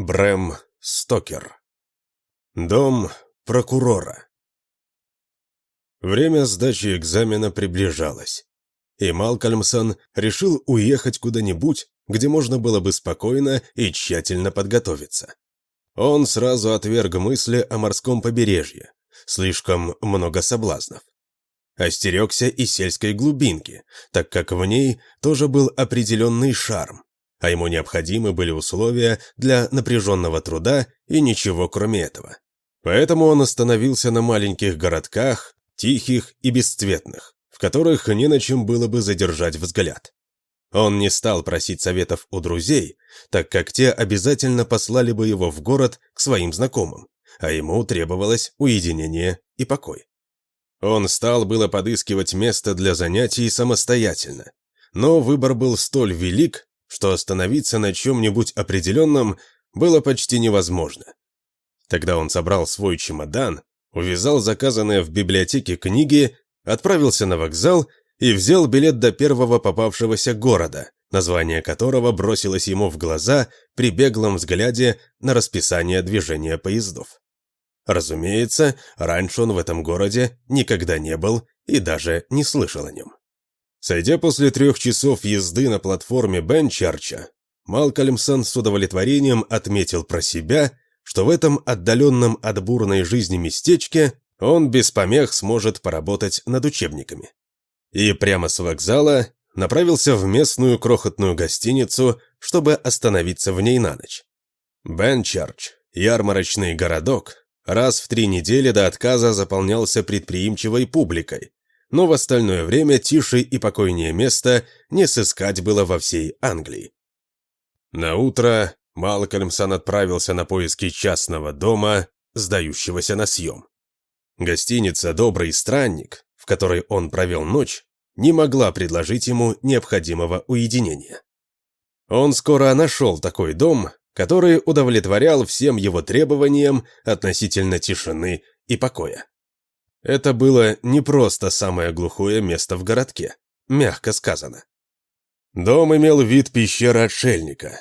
Брэм Стокер. Дом прокурора. Время сдачи экзамена приближалось, и Малкольмсон решил уехать куда-нибудь, где можно было бы спокойно и тщательно подготовиться. Он сразу отверг мысли о морском побережье, слишком много соблазнов. Остерегся и сельской глубинки, так как в ней тоже был определенный шарм, а ему необходимы были условия для напряженного труда и ничего кроме этого. Поэтому он остановился на маленьких городках, тихих и бесцветных, в которых не на чем было бы задержать взгляд. Он не стал просить советов у друзей, так как те обязательно послали бы его в город к своим знакомым, а ему требовалось уединение и покой. Он стал было подыскивать место для занятий самостоятельно, но выбор был столь велик, что остановиться на чем-нибудь определенном было почти невозможно. Тогда он собрал свой чемодан, увязал заказанные в библиотеке книги, отправился на вокзал и взял билет до первого попавшегося города, название которого бросилось ему в глаза при беглом взгляде на расписание движения поездов. Разумеется, раньше он в этом городе никогда не был и даже не слышал о нем. Сойдя после трех часов езды на платформе Бенчарча, Малкольмсон с удовлетворением отметил про себя, что в этом отдаленном от бурной жизни местечке он без помех сможет поработать над учебниками. И прямо с вокзала направился в местную крохотную гостиницу, чтобы остановиться в ней на ночь. Бенчарч, ярмарочный городок, раз в три недели до отказа заполнялся предприимчивой публикой, но в остальное время тише и покойнее места не сыскать было во всей Англии. На утро Малкольмсон отправился на поиски частного дома, сдающегося на съем. Гостиница «Добрый странник», в которой он провел ночь, не могла предложить ему необходимого уединения. Он скоро нашел такой дом, который удовлетворял всем его требованиям относительно тишины и покоя. Это было не просто самое глухое место в городке, мягко сказано. Дом имел вид пещеры отшельника.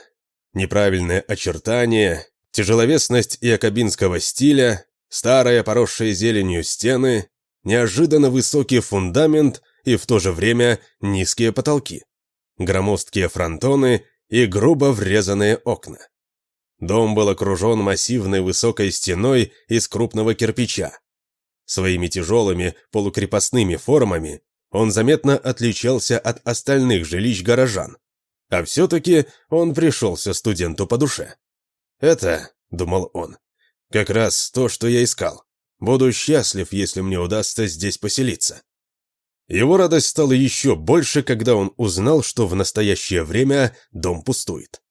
Неправильное очертание, тяжеловесность якобинского стиля, старые поросшие зеленью стены, неожиданно высокий фундамент и в то же время низкие потолки, громоздкие фронтоны и грубо врезанные окна. Дом был окружен массивной высокой стеной из крупного кирпича, Своими тяжелыми полукрепостными формами он заметно отличался от остальных жилищ горожан. А все-таки он пришелся студенту по душе. «Это, — думал он, — как раз то, что я искал. Буду счастлив, если мне удастся здесь поселиться». Его радость стала еще больше, когда он узнал, что в настоящее время дом пустует.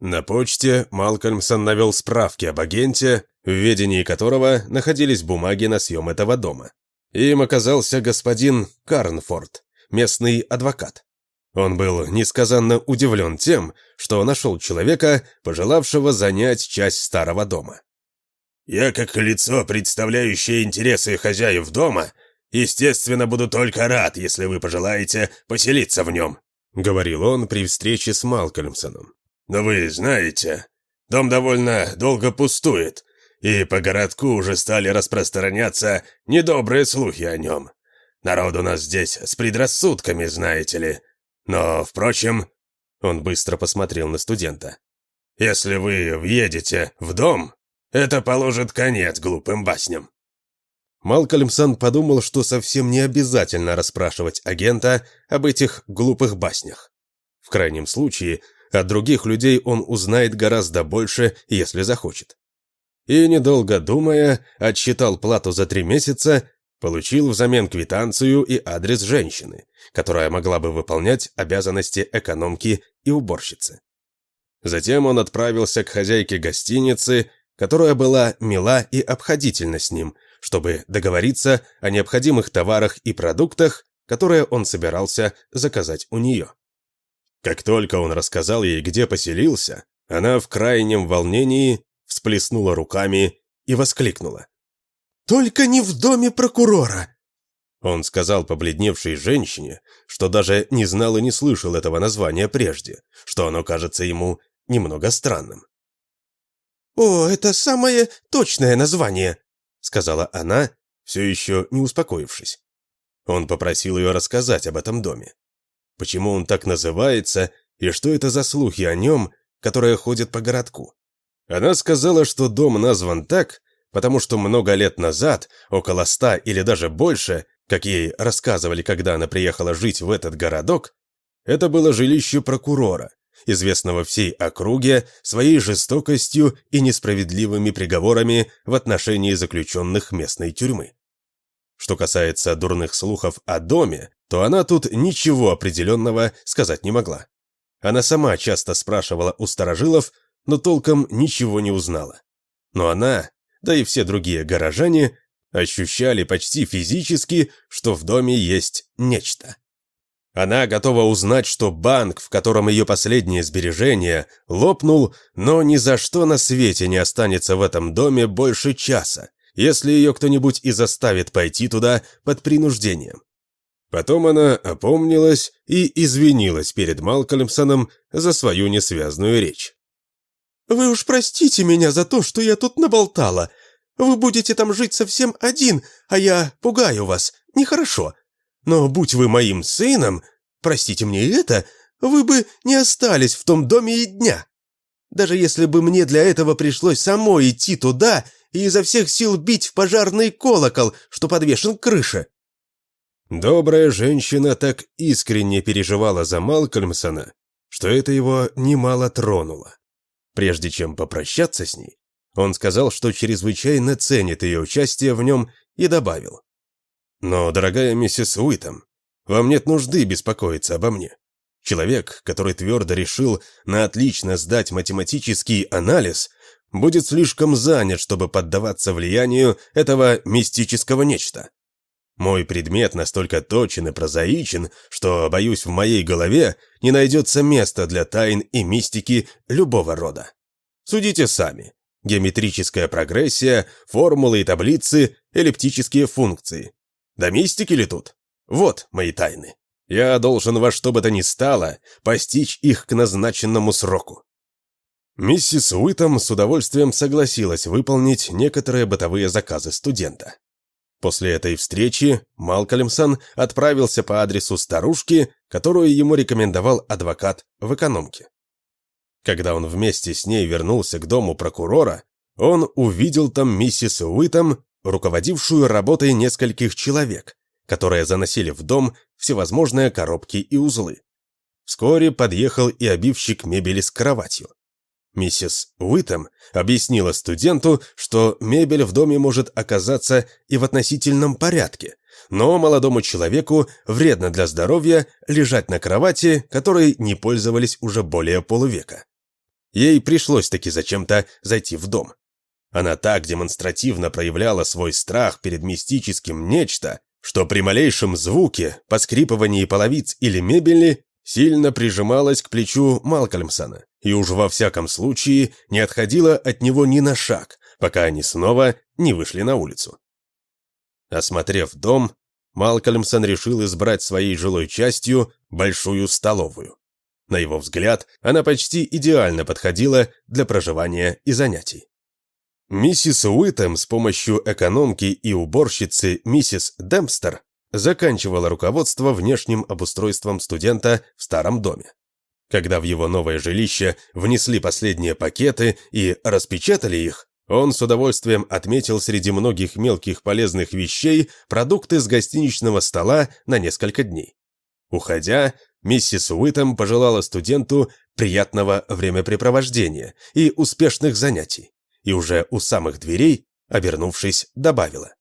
На почте Малкольмсон навел справки об агенте, в ведении которого находились бумаги на съем этого дома. Им оказался господин Карнфорд, местный адвокат. Он был несказанно удивлен тем, что нашел человека, пожелавшего занять часть старого дома. «Я, как лицо, представляющее интересы хозяев дома, естественно, буду только рад, если вы пожелаете поселиться в нем», — говорил он при встрече с Малкольмсоном. «Но вы знаете, дом довольно долго пустует, и по городку уже стали распространяться недобрые слухи о нем. Народ у нас здесь с предрассудками, знаете ли. Но, впрочем...» Он быстро посмотрел на студента. «Если вы въедете в дом, это положит конец глупым басням». Малкольмсон подумал, что совсем не обязательно расспрашивать агента об этих глупых баснях. В крайнем случае, от других людей он узнает гораздо больше, если захочет и, недолго думая, отсчитал плату за три месяца, получил взамен квитанцию и адрес женщины, которая могла бы выполнять обязанности экономки и уборщицы. Затем он отправился к хозяйке гостиницы, которая была мила и обходительна с ним, чтобы договориться о необходимых товарах и продуктах, которые он собирался заказать у нее. Как только он рассказал ей, где поселился, она в крайнем волнении всплеснула руками и воскликнула. «Только не в доме прокурора!» Он сказал побледневшей женщине, что даже не знал и не слышал этого названия прежде, что оно кажется ему немного странным. «О, это самое точное название», — сказала она, все еще не успокоившись. Он попросил ее рассказать об этом доме. Почему он так называется и что это за слухи о нем, которые ходят по городку? Она сказала, что дом назван так, потому что много лет назад, около ста или даже больше, как ей рассказывали, когда она приехала жить в этот городок, это было жилище прокурора, известного всей округе своей жестокостью и несправедливыми приговорами в отношении заключенных местной тюрьмы. Что касается дурных слухов о доме, то она тут ничего определенного сказать не могла. Она сама часто спрашивала у старожилов, но толком ничего не узнала. Но она, да и все другие горожане, ощущали почти физически, что в доме есть нечто. Она готова узнать, что банк, в котором ее последние сбережения, лопнул, но ни за что на свете не останется в этом доме больше часа, если ее кто-нибудь и заставит пойти туда под принуждением. Потом она опомнилась и извинилась перед Малкольмсоном за свою несвязную речь. «Вы уж простите меня за то, что я тут наболтала. Вы будете там жить совсем один, а я пугаю вас. Нехорошо. Но будь вы моим сыном, простите мне это, вы бы не остались в том доме и дня. Даже если бы мне для этого пришлось самой идти туда и изо всех сил бить в пожарный колокол, что подвешен к крыше». Добрая женщина так искренне переживала за Малкольмсона, что это его немало тронуло. Прежде чем попрощаться с ней, он сказал, что чрезвычайно ценит ее участие в нем и добавил. «Но, дорогая миссис Уитом, вам нет нужды беспокоиться обо мне. Человек, который твердо решил на отлично сдать математический анализ, будет слишком занят, чтобы поддаваться влиянию этого мистического нечто. Мой предмет настолько точен и прозаичен, что, боюсь, в моей голове не найдется места для тайн и мистики любого рода. Судите сами геометрическая прогрессия, формулы и таблицы, эллиптические функции. Да мистики ли тут? Вот мои тайны. Я должен во что бы то ни стало постичь их к назначенному сроку. Миссис Уитом с удовольствием согласилась выполнить некоторые бытовые заказы студента. После этой встречи Малкольмсон отправился по адресу старушки, которую ему рекомендовал адвокат в экономке. Когда он вместе с ней вернулся к дому прокурора, он увидел там миссис Уитом, руководившую работой нескольких человек, которые заносили в дом всевозможные коробки и узлы. Вскоре подъехал и обивщик мебели с кроватью. Миссис Уитом объяснила студенту, что мебель в доме может оказаться и в относительном порядке, но молодому человеку вредно для здоровья лежать на кровати, которой не пользовались уже более полувека. Ей пришлось таки зачем-то зайти в дом. Она так демонстративно проявляла свой страх перед мистическим нечто, что при малейшем звуке, поскрипывании половиц или мебели, сильно прижималась к плечу Малкольмсона и уж во всяком случае не отходила от него ни на шаг, пока они снова не вышли на улицу. Осмотрев дом, Малкольмсон решил избрать своей жилой частью большую столовую. На его взгляд, она почти идеально подходила для проживания и занятий. Миссис Уитем с помощью экономки и уборщицы миссис Демпстер заканчивала руководство внешним обустройством студента в старом доме. Когда в его новое жилище внесли последние пакеты и распечатали их, он с удовольствием отметил среди многих мелких полезных вещей продукты с гостиничного стола на несколько дней. Уходя, Миссис Уитом пожелала студенту приятного времяпрепровождения и успешных занятий, и уже у самых дверей, обернувшись, добавила.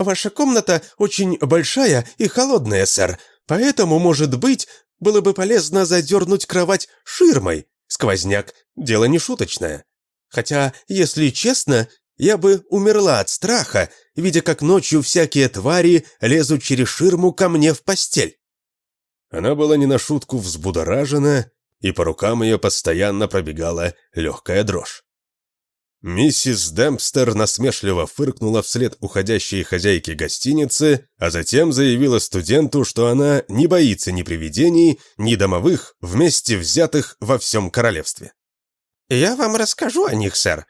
«Ваша комната очень большая и холодная, сэр, поэтому, может быть, было бы полезно задернуть кровать ширмой. Сквозняк – дело не шуточное. Хотя, если честно, я бы умерла от страха, видя, как ночью всякие твари лезут через ширму ко мне в постель. Она была не на шутку взбудоражена, и по рукам ее постоянно пробегала легкая дрожь. Миссис Демпстер насмешливо фыркнула вслед уходящей хозяйке гостиницы, а затем заявила студенту, что она не боится ни привидений, ни домовых, вместе взятых во всем королевстве. «Я вам расскажу о них, сэр,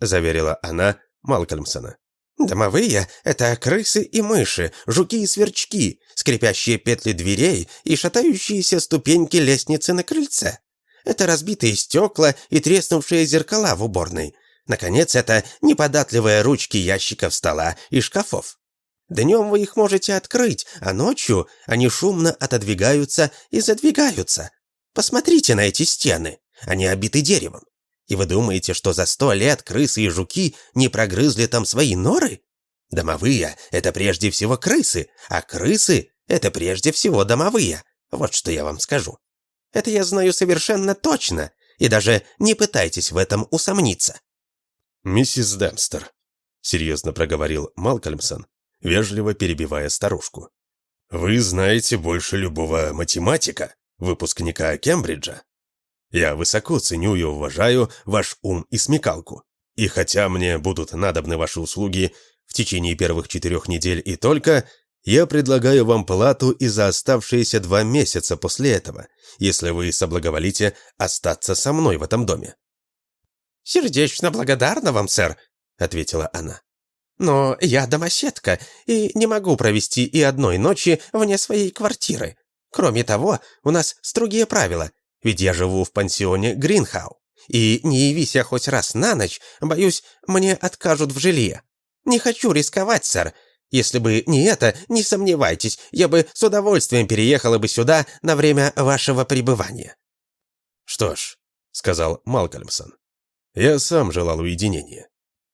заверила она Малкольмсона. «Домовые — это крысы и мыши, жуки и сверчки, скрипящие петли дверей и шатающиеся ступеньки лестницы на крыльце. Это разбитые стекла и треснувшие зеркала в уборной. Наконец, это неподатливые ручки ящиков стола и шкафов. Днем вы их можете открыть, а ночью они шумно отодвигаются и задвигаются. Посмотрите на эти стены, они обиты деревом. И вы думаете, что за сто лет крысы и жуки не прогрызли там свои норы? Домовые — это прежде всего крысы, а крысы — это прежде всего домовые. Вот что я вам скажу. Это я знаю совершенно точно, и даже не пытайтесь в этом усомниться. «Миссис Демстер», — серьезно проговорил Малкольмсон, вежливо перебивая старушку. «Вы знаете больше любого математика, выпускника Кембриджа. Я высоко ценю и уважаю ваш ум и смекалку. И хотя мне будут надобны ваши услуги в течение первых четырех недель и только, я предлагаю вам плату и за оставшиеся два месяца после этого, если вы соблаговолите остаться со мной в этом доме». «Сердечно благодарна вам, сэр», — ответила она. Но я домоседка и не могу провести и одной ночи вне своей квартиры. Кроме того, у нас строгие правила, ведь я живу в пансионе Гринхау. И не явись я хоть раз на ночь, боюсь, мне откажут в жилье. Не хочу рисковать, сэр. Если бы не это, не сомневайтесь, я бы с удовольствием переехала бы сюда на время вашего пребывания». «Что ж», — сказал Малкольмсон, — «я сам желал уединения.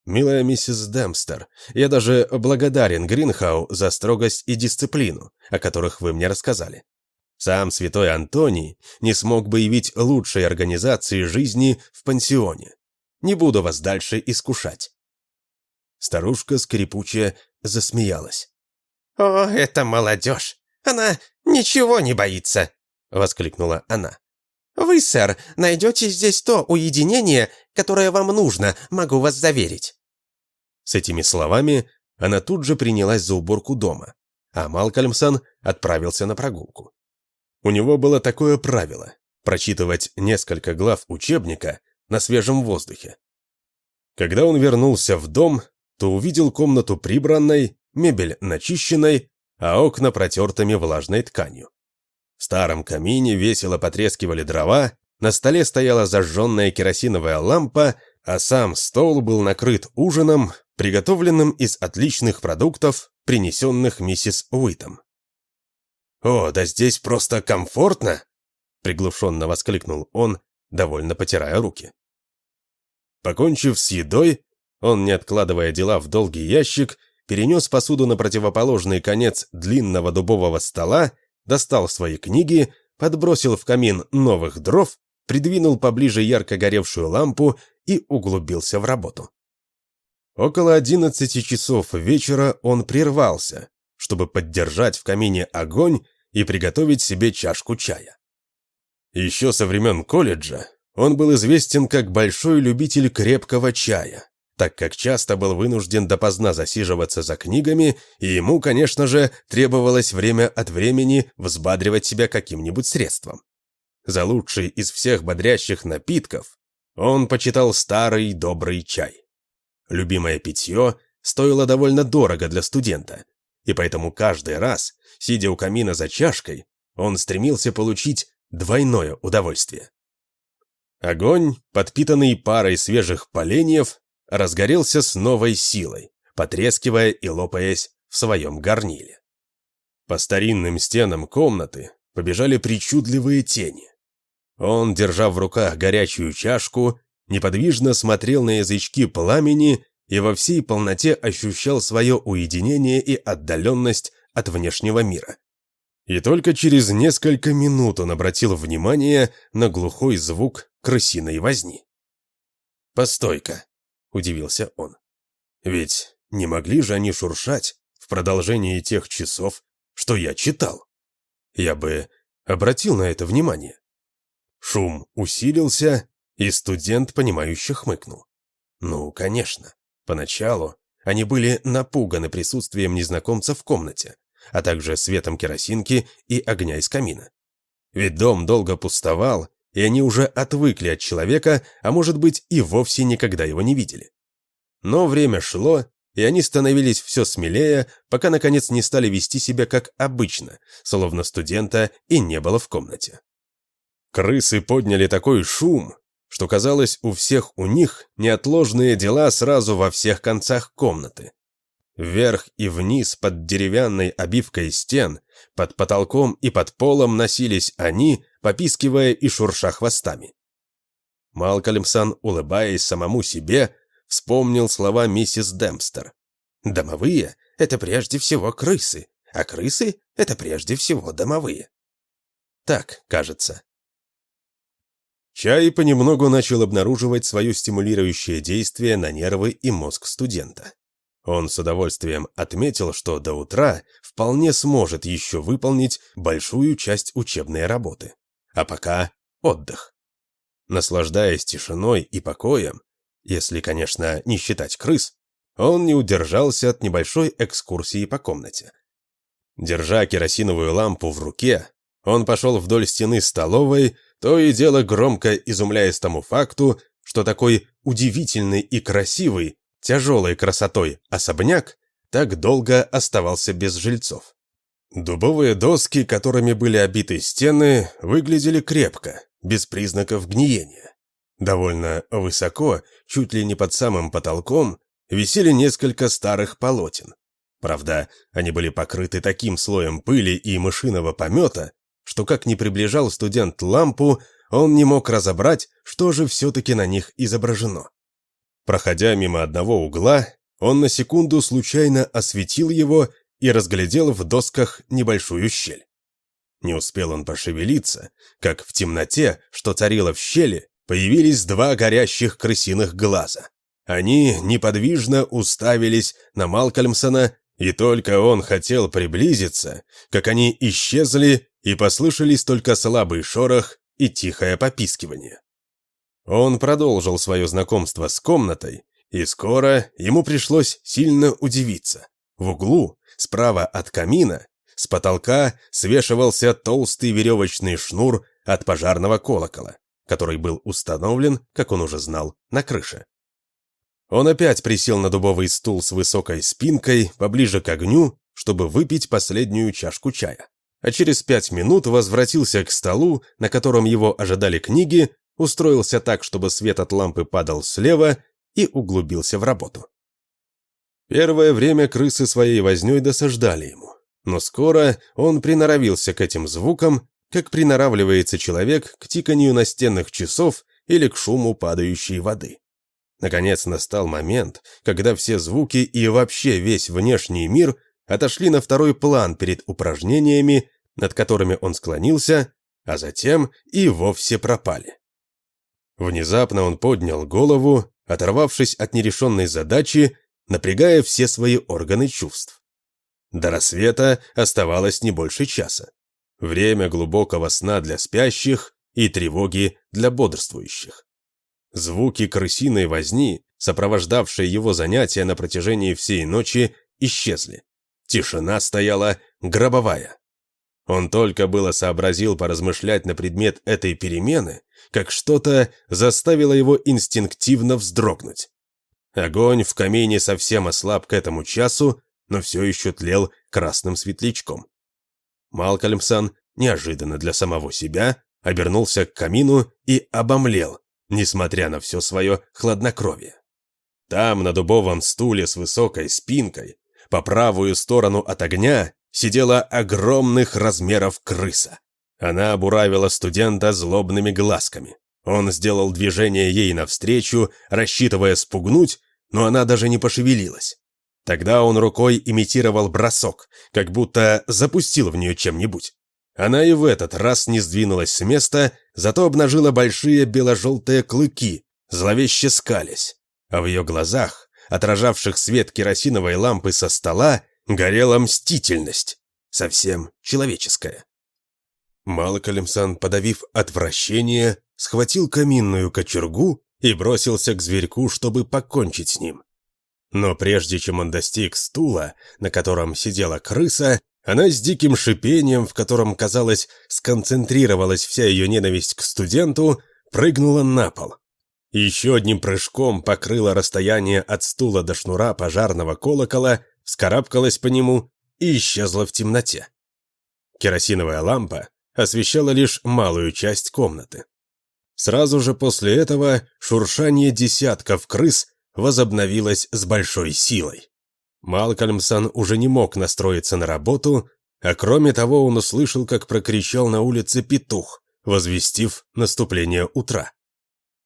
«Милая миссис Демстер, я даже благодарен Гринхау за строгость и дисциплину, о которых вы мне рассказали. Сам святой Антоний не смог бы явить лучшей организации жизни в пансионе. Не буду вас дальше искушать». Старушка скрипучая засмеялась. «О, это молодежь! Она ничего не боится!» — воскликнула она. «Вы, сэр, найдете здесь то уединение, которое вам нужно, могу вас заверить». С этими словами она тут же принялась за уборку дома, а Малкольмсон отправился на прогулку. У него было такое правило – прочитывать несколько глав учебника на свежем воздухе. Когда он вернулся в дом, то увидел комнату прибранной, мебель начищенной, а окна протертыми влажной тканью. В старом камине весело потрескивали дрова, на столе стояла зажженная керосиновая лампа, а сам стол был накрыт ужином, приготовленным из отличных продуктов, принесенных миссис Уитом. «О, да здесь просто комфортно!» — приглушенно воскликнул он, довольно потирая руки. Покончив с едой, он, не откладывая дела в долгий ящик, перенес посуду на противоположный конец длинного дубового стола достал свои книги, подбросил в камин новых дров, придвинул поближе ярко горевшую лампу и углубился в работу. Около одиннадцати часов вечера он прервался, чтобы поддержать в камине огонь и приготовить себе чашку чая. Еще со времен колледжа он был известен как большой любитель крепкого чая, так как часто был вынужден допоздна засиживаться за книгами, и ему, конечно же, требовалось время от времени взбадривать себя каким-нибудь средством. За лучший из всех бодрящих напитков он почитал старый добрый чай. Любимое питье стоило довольно дорого для студента, и поэтому каждый раз, сидя у камина за чашкой, он стремился получить двойное удовольствие. Огонь, подпитанный парой свежих поленьев, разгорелся с новой силой, потрескивая и лопаясь в своем горниле. По старинным стенам комнаты побежали причудливые тени. Он, держа в руках горячую чашку, неподвижно смотрел на язычки пламени и во всей полноте ощущал свое уединение и отдаленность от внешнего мира. И только через несколько минут он обратил внимание на глухой звук крысиной возни. «Постой-ка», — удивился он. «Ведь не могли же они шуршать в продолжении тех часов, что я читал? Я бы обратил на это внимание». Шум усилился, и студент, понимающе хмыкнул. «Ну, конечно. Поначалу они были напуганы присутствием незнакомца в комнате, а также светом керосинки и огня из камина. Ведь дом долго пустовал, и они уже отвыкли от человека, а может быть и вовсе никогда его не видели. Но время шло, и они становились все смелее, пока наконец не стали вести себя как обычно, словно студента и не было в комнате. Крысы подняли такой шум, что казалось у всех у них неотложные дела сразу во всех концах комнаты. Вверх и вниз под деревянной обивкой стен, под потолком и под полом носились они, попискивая и шурша хвостами. Малкольмсон, улыбаясь самому себе, вспомнил слова миссис Демпстер. «Домовые — это прежде всего крысы, а крысы — это прежде всего домовые». Так, кажется. Чай понемногу начал обнаруживать свое стимулирующее действие на нервы и мозг студента. Он с удовольствием отметил, что до утра вполне сможет еще выполнить большую часть учебной работы. А пока отдых. Наслаждаясь тишиной и покоем, если, конечно, не считать крыс, он не удержался от небольшой экскурсии по комнате. Держа керосиновую лампу в руке, он пошел вдоль стены столовой, то и дело громко изумляясь тому факту, что такой удивительный и красивый, тяжелой красотой особняк так долго оставался без жильцов. Дубовые доски, которыми были обиты стены, выглядели крепко, без признаков гниения. Довольно высоко, чуть ли не под самым потолком, висели несколько старых полотен. Правда, они были покрыты таким слоем пыли и мышиного помета, что как ни приближал студент лампу, он не мог разобрать, что же все-таки на них изображено. Проходя мимо одного угла, он на секунду случайно осветил его и разглядел в досках небольшую щель. Не успел он пошевелиться, как в темноте, что царило в щели, появились два горящих крысиных глаза. Они неподвижно уставились на Малкольмсона, и только он хотел приблизиться, как они исчезли, и послышались только слабый шорох и тихое попискивание. Он продолжил свое знакомство с комнатой, и скоро ему пришлось сильно удивиться. В углу, справа от камина, с потолка свешивался толстый веревочный шнур от пожарного колокола который был установлен, как он уже знал, на крыше. Он опять присел на дубовый стул с высокой спинкой, поближе к огню, чтобы выпить последнюю чашку чая. А через пять минут возвратился к столу, на котором его ожидали книги, устроился так, чтобы свет от лампы падал слева и углубился в работу. Первое время крысы своей вознёй досаждали ему, но скоро он приноровился к этим звукам как приноравливается человек к тиканью настенных часов или к шуму падающей воды. Наконец настал момент, когда все звуки и вообще весь внешний мир отошли на второй план перед упражнениями, над которыми он склонился, а затем и вовсе пропали. Внезапно он поднял голову, оторвавшись от нерешенной задачи, напрягая все свои органы чувств. До рассвета оставалось не больше часа. Время глубокого сна для спящих и тревоги для бодрствующих. Звуки крысиной возни, сопровождавшие его занятия на протяжении всей ночи, исчезли. Тишина стояла гробовая. Он только было сообразил поразмышлять на предмет этой перемены, как что-то заставило его инстинктивно вздрогнуть. Огонь в камине совсем ослаб к этому часу, но все еще тлел красным светлячком. Малкольмсон, неожиданно для самого себя, обернулся к камину и обомлел, несмотря на все свое хладнокровие. Там, на дубовом стуле с высокой спинкой, по правую сторону от огня, сидела огромных размеров крыса. Она обуравила студента злобными глазками. Он сделал движение ей навстречу, рассчитывая спугнуть, но она даже не пошевелилась. Тогда он рукой имитировал бросок, как будто запустил в нее чем-нибудь. Она и в этот раз не сдвинулась с места, зато обнажила большие бело-желтые клыки, зловеще скались. А в ее глазах, отражавших свет керосиновой лампы со стола, горела мстительность, совсем человеческая. Малкольмсон, подавив отвращение, схватил каминную кочергу и бросился к зверьку, чтобы покончить с ним. Но прежде чем он достиг стула, на котором сидела крыса, она с диким шипением, в котором, казалось, сконцентрировалась вся ее ненависть к студенту, прыгнула на пол. еще одним прыжком покрыла расстояние от стула до шнура пожарного колокола, вскарабкалась по нему и исчезла в темноте. Керосиновая лампа освещала лишь малую часть комнаты. Сразу же после этого шуршание десятков крыс возобновилось с большой силой. Малкольмсон уже не мог настроиться на работу, а кроме того он услышал, как прокричал на улице петух, возвестив наступление утра.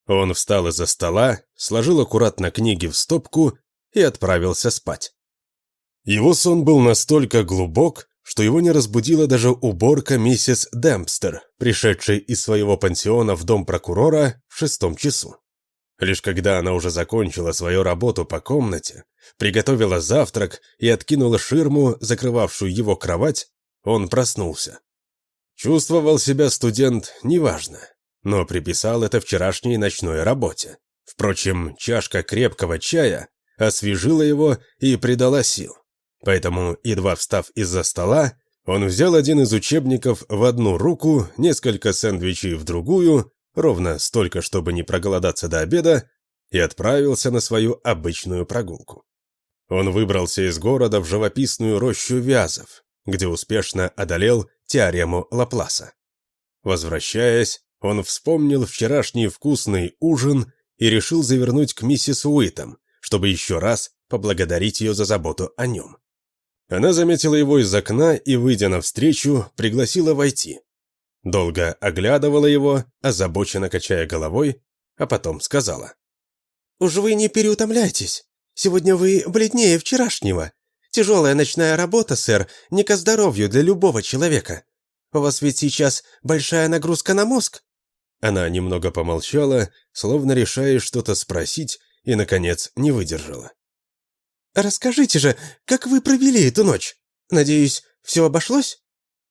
Он встал из-за стола, сложил аккуратно книги в стопку и отправился спать. Его сон был настолько глубок, что его не разбудила даже уборка миссис Демпстер, пришедшей из своего пансиона в дом прокурора в шестом часу. Лишь когда она уже закончила свою работу по комнате, приготовила завтрак и откинула ширму, закрывавшую его кровать, он проснулся. Чувствовал себя студент неважно, но приписал это вчерашней ночной работе. Впрочем, чашка крепкого чая освежила его и придала сил. Поэтому, едва встав из-за стола, он взял один из учебников в одну руку, несколько сэндвичей в другую, ровно столько, чтобы не проголодаться до обеда, и отправился на свою обычную прогулку. Он выбрался из города в живописную рощу вязов, где успешно одолел теорему Лапласа. Возвращаясь, он вспомнил вчерашний вкусный ужин и решил завернуть к миссис Уитом, чтобы еще раз поблагодарить ее за заботу о нем. Она заметила его из окна и, выйдя навстречу, пригласила войти. Долго оглядывала его, озабоченно качая головой, а потом сказала. «Уж вы не переутомляйтесь. Сегодня вы бледнее вчерашнего. Тяжелая ночная работа, сэр, не ко здоровью для любого человека. У вас ведь сейчас большая нагрузка на мозг». Она немного помолчала, словно решая что-то спросить, и, наконец, не выдержала. «Расскажите же, как вы провели эту ночь? Надеюсь, все обошлось?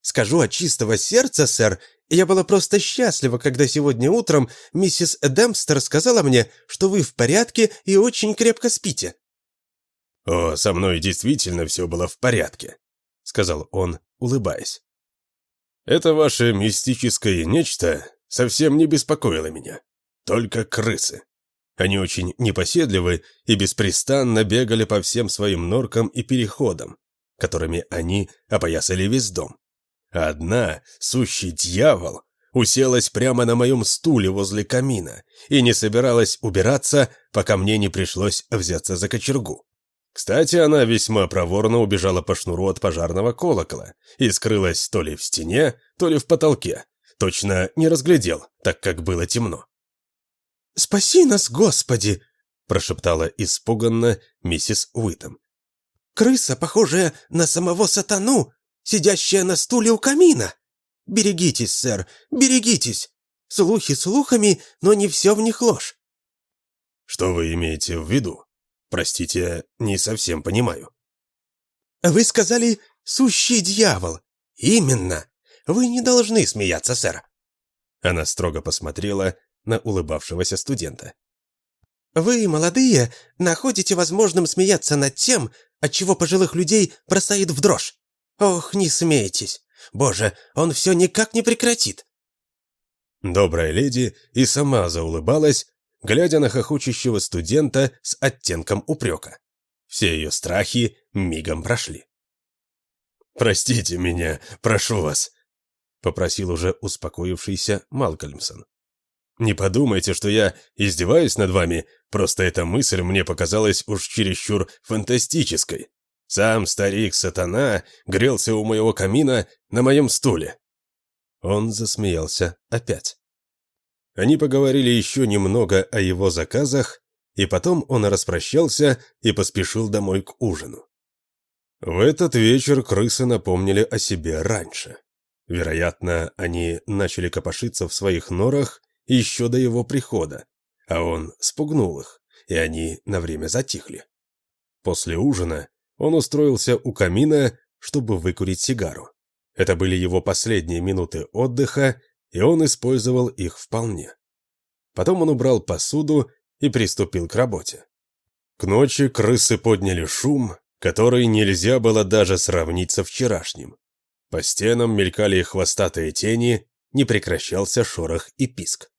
Скажу от чистого сердца, сэр, я была просто счастлива, когда сегодня утром миссис Демпстер сказала мне, что вы в порядке и очень крепко спите». «О, со мной действительно все было в порядке», — сказал он, улыбаясь. «Это ваше мистическое нечто совсем не беспокоило меня. Только крысы. Они очень непоседливы и беспрестанно бегали по всем своим норкам и переходам, которыми они опоясали весь дом. Одна, сущий дьявол, уселась прямо на моем стуле возле камина и не собиралась убираться, пока мне не пришлось взяться за кочергу. Кстати, она весьма проворно убежала по шнуру от пожарного колокола и скрылась то ли в стене, то ли в потолке. Точно не разглядел, так как было темно. «Спаси нас, Господи!» – прошептала испуганно миссис Уитом. «Крыса, похожая на самого сатану, сидящая на стуле у камина! Берегитесь, сэр, берегитесь! Слухи слухами, но не все в них ложь!» «Что вы имеете в виду? Простите, не совсем понимаю». «Вы сказали «сущий дьявол». Именно. Вы не должны смеяться, сэр». Она строго посмотрела на улыбавшегося студента. «Вы, молодые, находите возможным смеяться над тем, от чего пожилых людей бросает в дрожь. Ох, не смейтесь. Боже, он все никак не прекратит». Добрая леди и сама заулыбалась, глядя на хохочущего студента с оттенком упрека. Все ее страхи мигом прошли. «Простите меня, прошу вас», — попросил уже успокоившийся Малкольмсон. Не подумайте, что я издеваюсь над вами, просто эта мысль мне показалась уж чересчур фантастической. Сам старик-сатана грелся у моего камина на моем стуле». Он засмеялся опять. Они поговорили еще немного о его заказах, и потом он распрощался и поспешил домой к ужину. В этот вечер крысы напомнили о себе раньше. Вероятно, они начали копошиться в своих норах еще до его прихода, а он спугнул их, и они на время затихли. После ужина он устроился у камина, чтобы выкурить сигару. Это были его последние минуты отдыха, и он использовал их вполне. Потом он убрал посуду и приступил к работе. К ночи крысы подняли шум, который нельзя было даже сравнить со вчерашним. По стенам мелькали хвостатые тени, не прекращался шорох и писк.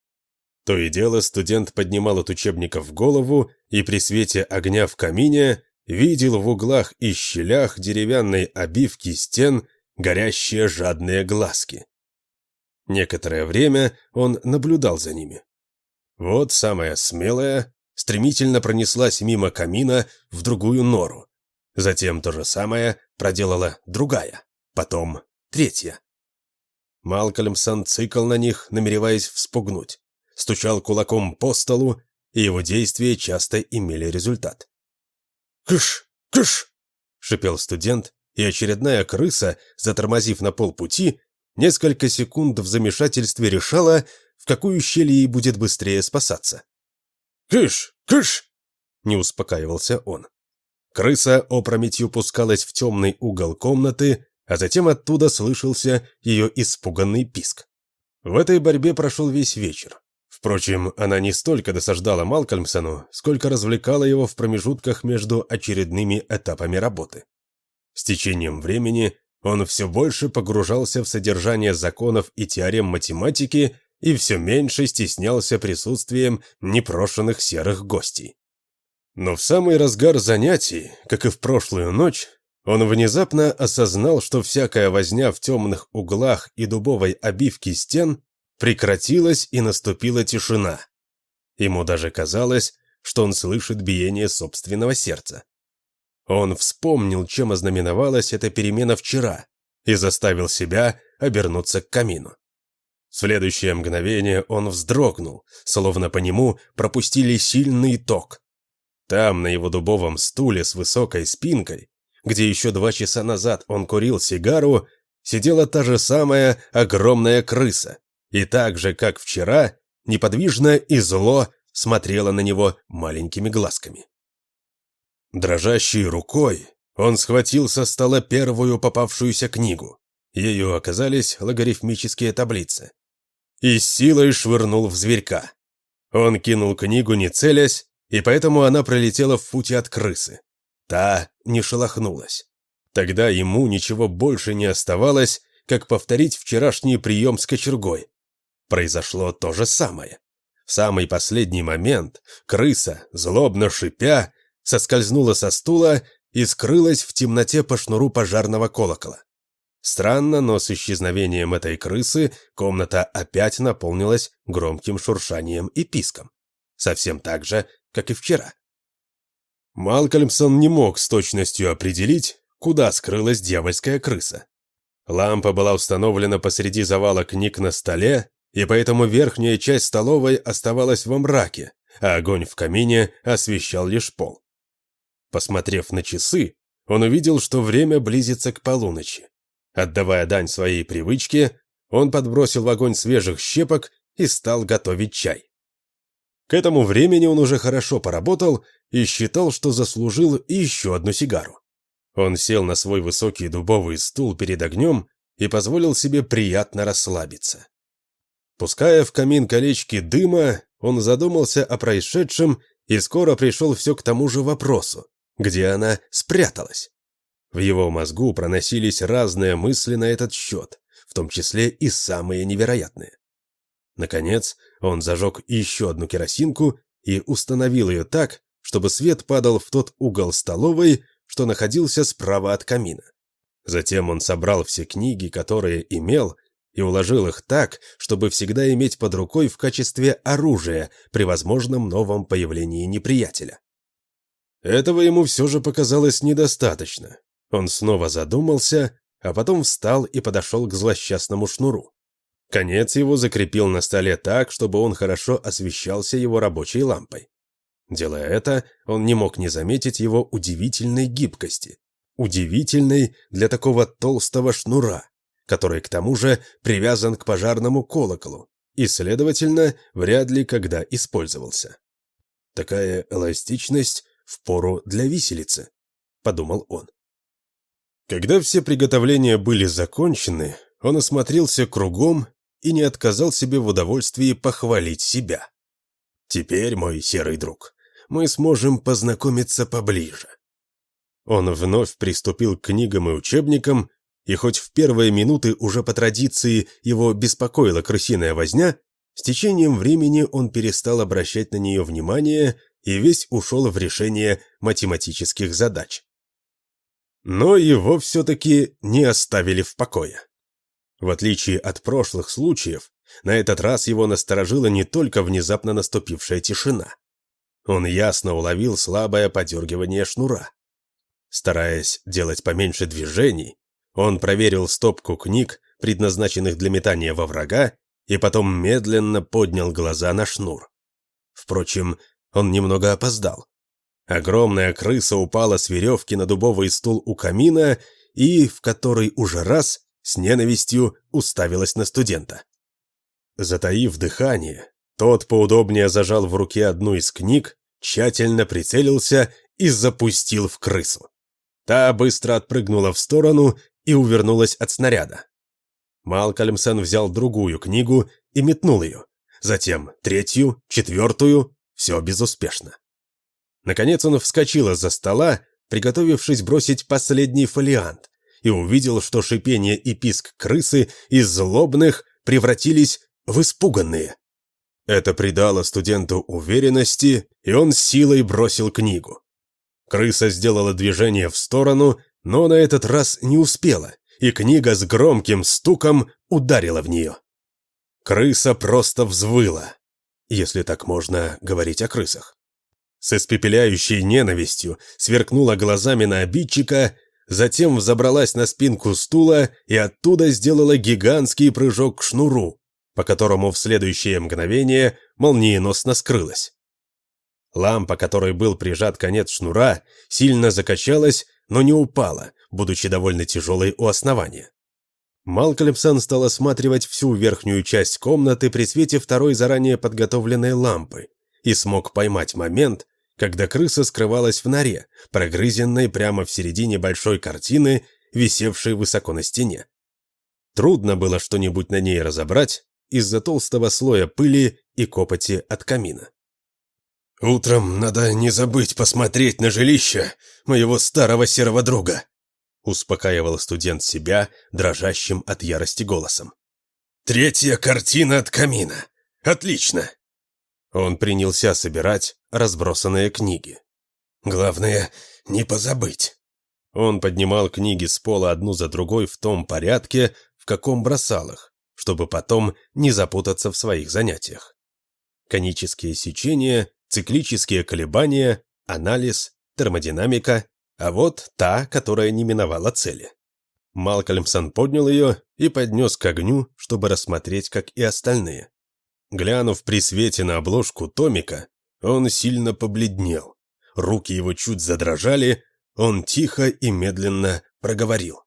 То и дело студент поднимал от учебников голову и при свете огня в камине видел в углах и щелях деревянной обивки стен горящие жадные глазки. Некоторое время он наблюдал за ними. Вот самая смелая стремительно пронеслась мимо камина в другую нору. Затем то же самое проделала другая, потом третья. Малкольмсон цикл на них, намереваясь вспугнуть. Стучал кулаком по столу, и его действия часто имели результат. «Кыш! Кыш!» — шипел студент, и очередная крыса, затормозив на полпути, несколько секунд в замешательстве решала, в какую щель ей будет быстрее спасаться. «Кыш! Кыш!» — не успокаивался он. Крыса опрометью пускалась в темный угол комнаты, а затем оттуда слышался ее испуганный писк. В этой борьбе прошел весь вечер. Впрочем, она не столько досаждала Малкольмсону, сколько развлекала его в промежутках между очередными этапами работы. С течением времени он все больше погружался в содержание законов и теорем математики и все меньше стеснялся присутствием непрошенных серых гостей. Но в самый разгар занятий, как и в прошлую ночь, он внезапно осознал, что всякая возня в темных углах и дубовой обивке стен прекратилась и наступила тишина. Ему даже казалось, что он слышит биение собственного сердца. Он вспомнил, чем ознаменовалась эта перемена вчера, и заставил себя обернуться к камину. В следующее мгновение он вздрогнул, словно по нему пропустили сильный ток. Там, на его дубовом стуле с высокой спинкой, где еще два часа назад он курил сигару, сидела та же самая огромная крыса, и так же, как вчера, неподвижно и зло смотрела на него маленькими глазками. Дрожащей рукой он схватил со стола первую попавшуюся книгу. Ею оказались логарифмические таблицы. И силой швырнул в зверька. Он кинул книгу, не целясь, и поэтому она пролетела в футе от крысы. Та не шелохнулась. Тогда ему ничего больше не оставалось, как повторить вчерашний прием с кочергой. Произошло то же самое. В самый последний момент крыса, злобно шипя, соскользнула со стула и скрылась в темноте по шнуру пожарного колокола. Странно, но с исчезновением этой крысы комната опять наполнилась громким шуршанием и писком. Совсем так же, как и вчера. Малкольмсон не мог с точностью определить, куда скрылась дьявольская крыса. Лампа была установлена посреди завала книг на столе, и поэтому верхняя часть столовой оставалась во мраке, а огонь в камине освещал лишь пол. Посмотрев на часы, он увидел, что время близится к полуночи. Отдавая дань своей привычке, он подбросил в огонь свежих щепок и стал готовить чай. К этому времени он уже хорошо поработал и считал, что заслужил еще одну сигару. Он сел на свой высокий дубовый стул перед огнем и позволил себе приятно расслабиться. Пуская в камин колечки дыма, он задумался о происшедшем и скоро пришел все к тому же вопросу где она спряталась. В его мозгу проносились разные мысли на этот счет, в том числе и самые невероятные. Наконец, он зажег еще одну керосинку и установил ее так, чтобы свет падал в тот угол столовой, что находился справа от камина. Затем он собрал все книги, которые имел, и уложил их так, чтобы всегда иметь под рукой в качестве оружия при возможном новом появлении неприятеля. Этого ему все же показалось недостаточно. Он снова задумался, а потом встал и подошел к злосчастному шнуру. Конец его закрепил на столе так, чтобы он хорошо освещался его рабочей лампой. Делая это, он не мог не заметить его удивительной гибкости. Удивительной для такого толстого шнура, который к тому же привязан к пожарному колоколу и, следовательно, вряд ли когда использовался. Такая эластичность впору для виселицы», — подумал он. Когда все приготовления были закончены, он осмотрелся кругом и не отказал себе в удовольствии похвалить себя. «Теперь, мой серый друг, мы сможем познакомиться поближе». Он вновь приступил к книгам и учебникам, и хоть в первые минуты уже по традиции его беспокоила крысиная возня, С течением времени он перестал обращать на нее внимание и весь ушел в решение математических задач. Но его все-таки не оставили в покое. В отличие от прошлых случаев, на этот раз его насторожила не только внезапно наступившая тишина. Он ясно уловил слабое подергивание шнура. Стараясь делать поменьше движений, он проверил стопку книг, предназначенных для метания во врага, и потом медленно поднял глаза на шнур. Впрочем, он немного опоздал. Огромная крыса упала с веревки на дубовый стул у камина и, в который уже раз, с ненавистью уставилась на студента. Затаив дыхание, тот поудобнее зажал в руке одну из книг, тщательно прицелился и запустил в крысу. Та быстро отпрыгнула в сторону и увернулась от снаряда. Малкольмсон взял другую книгу и метнул ее, затем третью, четвертую, все безуспешно. Наконец он вскочил из-за стола, приготовившись бросить последний фолиант, и увидел, что шипение и писк крысы из злобных превратились в испуганные. Это придало студенту уверенности, и он силой бросил книгу. Крыса сделала движение в сторону, но на этот раз не успела, и книга с громким стуком ударила в нее. Крыса просто взвыла, если так можно говорить о крысах. С испепеляющей ненавистью сверкнула глазами на обидчика, затем взобралась на спинку стула и оттуда сделала гигантский прыжок к шнуру, по которому в следующее мгновение молниеносно скрылась. Лампа, которой был прижат конец шнура, сильно закачалась, но не упала, будучи довольно тяжелой у основания. Малкольмсон стал осматривать всю верхнюю часть комнаты при свете второй заранее подготовленной лампы и смог поймать момент, когда крыса скрывалась в норе, прогрызенной прямо в середине большой картины, висевшей высоко на стене. Трудно было что-нибудь на ней разобрать из-за толстого слоя пыли и копоти от камина. «Утром надо не забыть посмотреть на жилище моего старого серого друга», успокаивал студент себя дрожащим от ярости голосом. «Третья картина от камина. Отлично!» Он принялся собирать разбросанные книги. «Главное, не позабыть». Он поднимал книги с пола одну за другой в том порядке, в каком бросал их, чтобы потом не запутаться в своих занятиях. Конические сечения, циклические колебания, анализ, термодинамика, а вот та, которая не миновала цели. Малкольмсон поднял ее и поднес к огню, чтобы рассмотреть, как и остальные. Глянув при свете на обложку томика, он сильно побледнел. Руки его чуть задрожали, он тихо и медленно проговорил.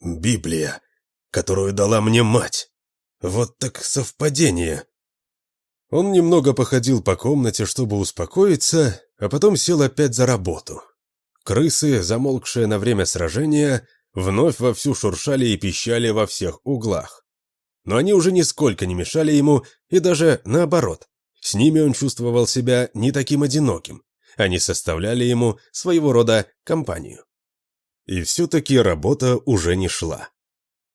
«Библия, которую дала мне мать. Вот так совпадение». Он немного походил по комнате, чтобы успокоиться, а потом сел опять за работу. Крысы, замолкшие на время сражения, вновь вовсю шуршали и пищали во всех углах. Но они уже нисколько не мешали ему, и даже наоборот. С ними он чувствовал себя не таким одиноким. Они составляли ему своего рода компанию. И все-таки работа уже не шла.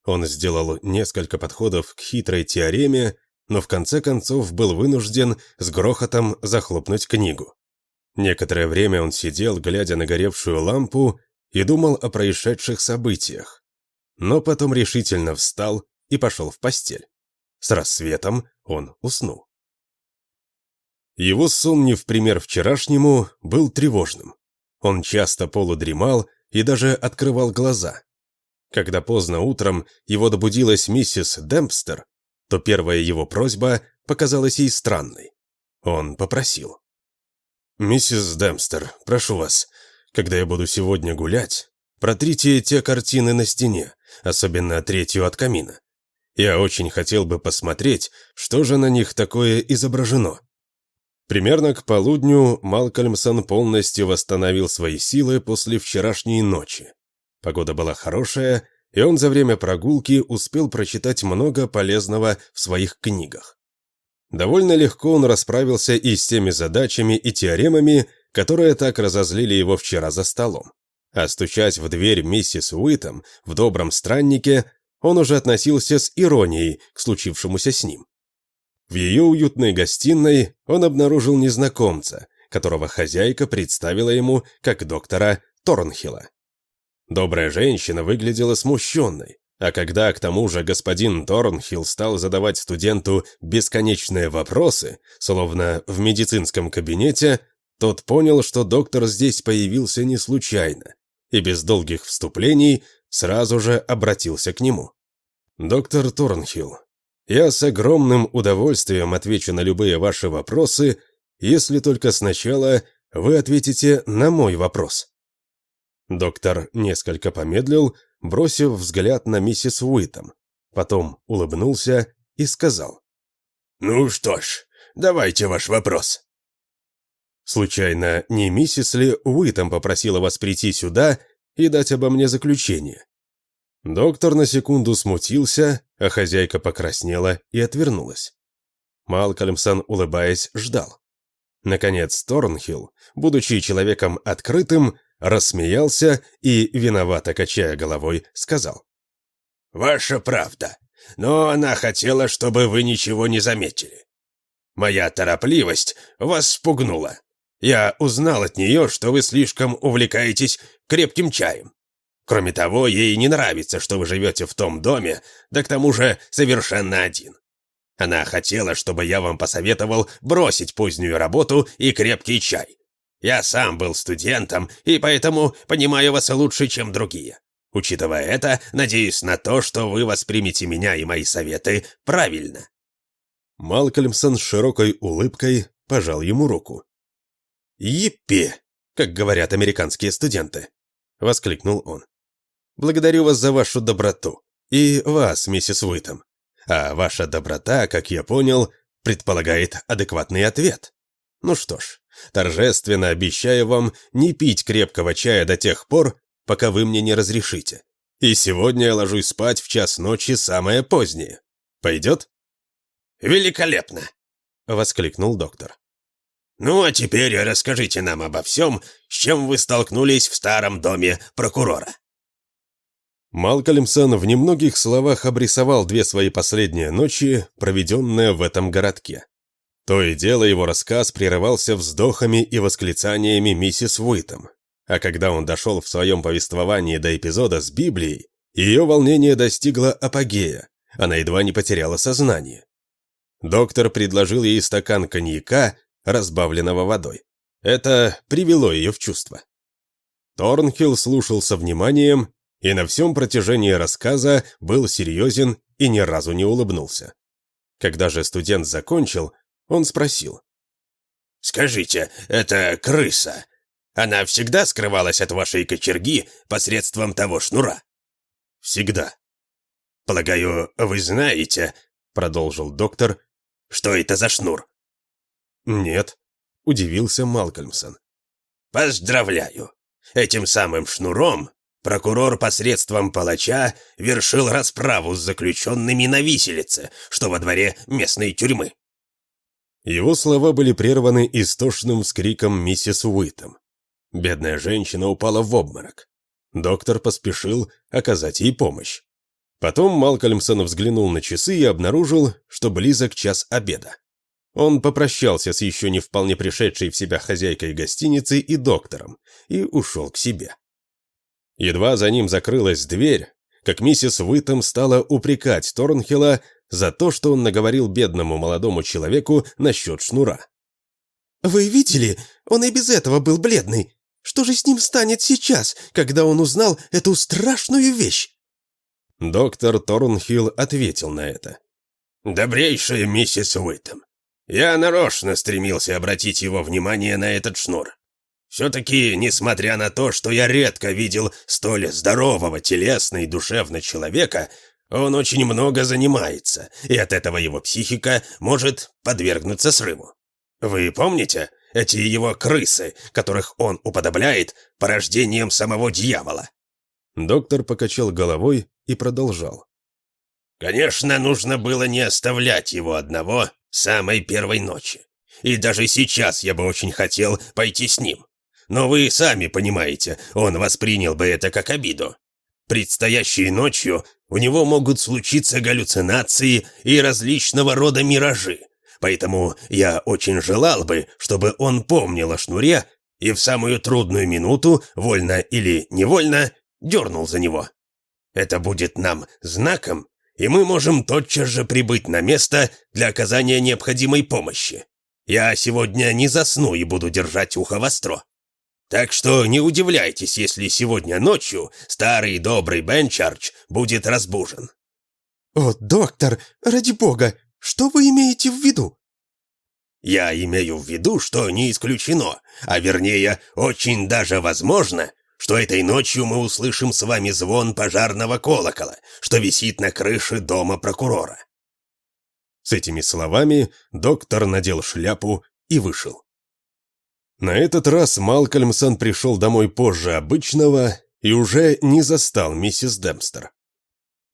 Он сделал несколько подходов к хитрой теореме, но в конце концов был вынужден с грохотом захлопнуть книгу. Некоторое время он сидел, глядя на горевшую лампу, и думал о происшедших событиях. Но потом решительно встал и пошел в постель. С рассветом он уснул. Его сон, не в пример вчерашнему, был тревожным. Он часто полудремал и даже открывал глаза. Когда поздно утром его добудилась миссис Демпстер, то первая его просьба показалась ей странной. Он попросил. «Миссис Демпстер, прошу вас, когда я буду сегодня гулять, протрите те картины на стене, особенно третью от камина. Я очень хотел бы посмотреть, что же на них такое изображено». Примерно к полудню Малкольмсон полностью восстановил свои силы после вчерашней ночи. Погода была хорошая, и он за время прогулки успел прочитать много полезного в своих книгах. Довольно легко он расправился и с теми задачами и теоремами, которые так разозлили его вчера за столом. А стучать в дверь миссис Уитом в «Добром страннике» он уже относился с иронией к случившемуся с ним. В ее уютной гостиной он обнаружил незнакомца, которого хозяйка представила ему как доктора Торнхилла. Добрая женщина выглядела смущенной, а когда к тому же господин Торнхилл стал задавать студенту бесконечные вопросы, словно в медицинском кабинете, тот понял, что доктор здесь появился не случайно, и без долгих вступлений сразу же обратился к нему. «Доктор Торнхилл, я с огромным удовольствием отвечу на любые ваши вопросы, если только сначала вы ответите на мой вопрос». Доктор несколько помедлил, бросив взгляд на миссис Уитом, потом улыбнулся и сказал. «Ну что ж, давайте ваш вопрос». Случайно, не миссис ли Уитом попросила вас прийти сюда и дать обо мне заключение? Доктор на секунду смутился, а хозяйка покраснела и отвернулась. Малкольмсон, улыбаясь, ждал. Наконец Торнхилл, будучи человеком открытым, рассмеялся и, виновато качая головой, сказал. «Ваша правда, но она хотела, чтобы вы ничего не заметили. Моя торопливость вас спугнула. Я узнал от нее, что вы слишком увлекаетесь крепким чаем. Кроме того, ей не нравится, что вы живете в том доме, да к тому же совершенно один. Она хотела, чтобы я вам посоветовал бросить позднюю работу и крепкий чай. Я сам был студентом, и поэтому понимаю вас лучше, чем другие. Учитывая это, надеюсь на то, что вы воспримете меня и мои советы правильно». Малкольмсон с широкой улыбкой пожал ему руку. «Еппи!» как говорят американские студенты», — воскликнул он. «Благодарю вас за вашу доброту. И вас, миссис Уитом. А ваша доброта, как я понял, предполагает адекватный ответ. Ну что ж, торжественно обещаю вам не пить крепкого чая до тех пор, пока вы мне не разрешите. И сегодня я ложусь спать в час ночи самое позднее. Пойдет?» «Великолепно!» — воскликнул доктор. «Ну, а теперь расскажите нам обо всем, с чем вы столкнулись в старом доме прокурора». Малкольмсон в немногих словах обрисовал две свои последние ночи, проведенные в этом городке. То и дело его рассказ прерывался вздохами и восклицаниями миссис Уитом, а когда он дошел в своем повествовании до эпизода с Библией, ее волнение достигло апогея, она едва не потеряла сознание. Доктор предложил ей стакан коньяка, разбавленного водой. Это привело ее в чувство. Торнхилл слушал со вниманием и на всем протяжении рассказа был серьезен и ни разу не улыбнулся. Когда же студент закончил, он спросил. «Скажите, это крыса. Она всегда скрывалась от вашей кочерги посредством того шнура?» «Всегда». «Полагаю, вы знаете, — продолжил доктор, — что это за шнур?» «Нет», — удивился Малкольмсон. «Поздравляю! Этим самым шнуром прокурор посредством палача вершил расправу с заключенными на виселице, что во дворе местной тюрьмы». Его слова были прерваны истошным вскриком миссис Уитом. Бедная женщина упала в обморок. Доктор поспешил оказать ей помощь. Потом Малкольмсон взглянул на часы и обнаружил, что близок час обеда. Он попрощался с еще не вполне пришедшей в себя хозяйкой гостиницы и доктором и ушел к себе. Едва за ним закрылась дверь, как миссис Уитом стала упрекать Торнхилла за то, что он наговорил бедному молодому человеку насчет шнура. «Вы видели? Он и без этого был бледный. Что же с ним станет сейчас, когда он узнал эту страшную вещь?» Доктор Торнхилл ответил на это. «Добрейшая миссис Уитом, я нарочно стремился обратить его внимание на этот шнур. Все-таки, несмотря на то, что я редко видел столь здорового телесно и душевно человека, он очень много занимается, и от этого его психика может подвергнуться срыву. Вы помните эти его крысы, которых он уподобляет порождением самого дьявола? Доктор покачал головой и продолжал. Конечно, нужно было не оставлять его одного самой первой ночи. И даже сейчас я бы очень хотел пойти с ним. Но вы сами понимаете, он воспринял бы это как обиду. Предстоящей ночью у него могут случиться галлюцинации и различного рода миражи, поэтому я очень желал бы, чтобы он помнил о шнуре и в самую трудную минуту, вольно или невольно, дернул за него. Это будет нам знаком, и мы можем тотчас же прибыть на место для оказания необходимой помощи. Я сегодня не засну и буду держать ухо востро. Так что не удивляйтесь, если сегодня ночью старый добрый Бенчардж будет разбужен». «О, доктор, ради бога, что вы имеете в виду?» «Я имею в виду, что не исключено, а вернее, очень даже возможно, что этой ночью мы услышим с вами звон пожарного колокола, что висит на крыше дома прокурора». С этими словами доктор надел шляпу и вышел. На этот раз Малкольмсон пришел домой позже обычного и уже не застал миссис Демпстер.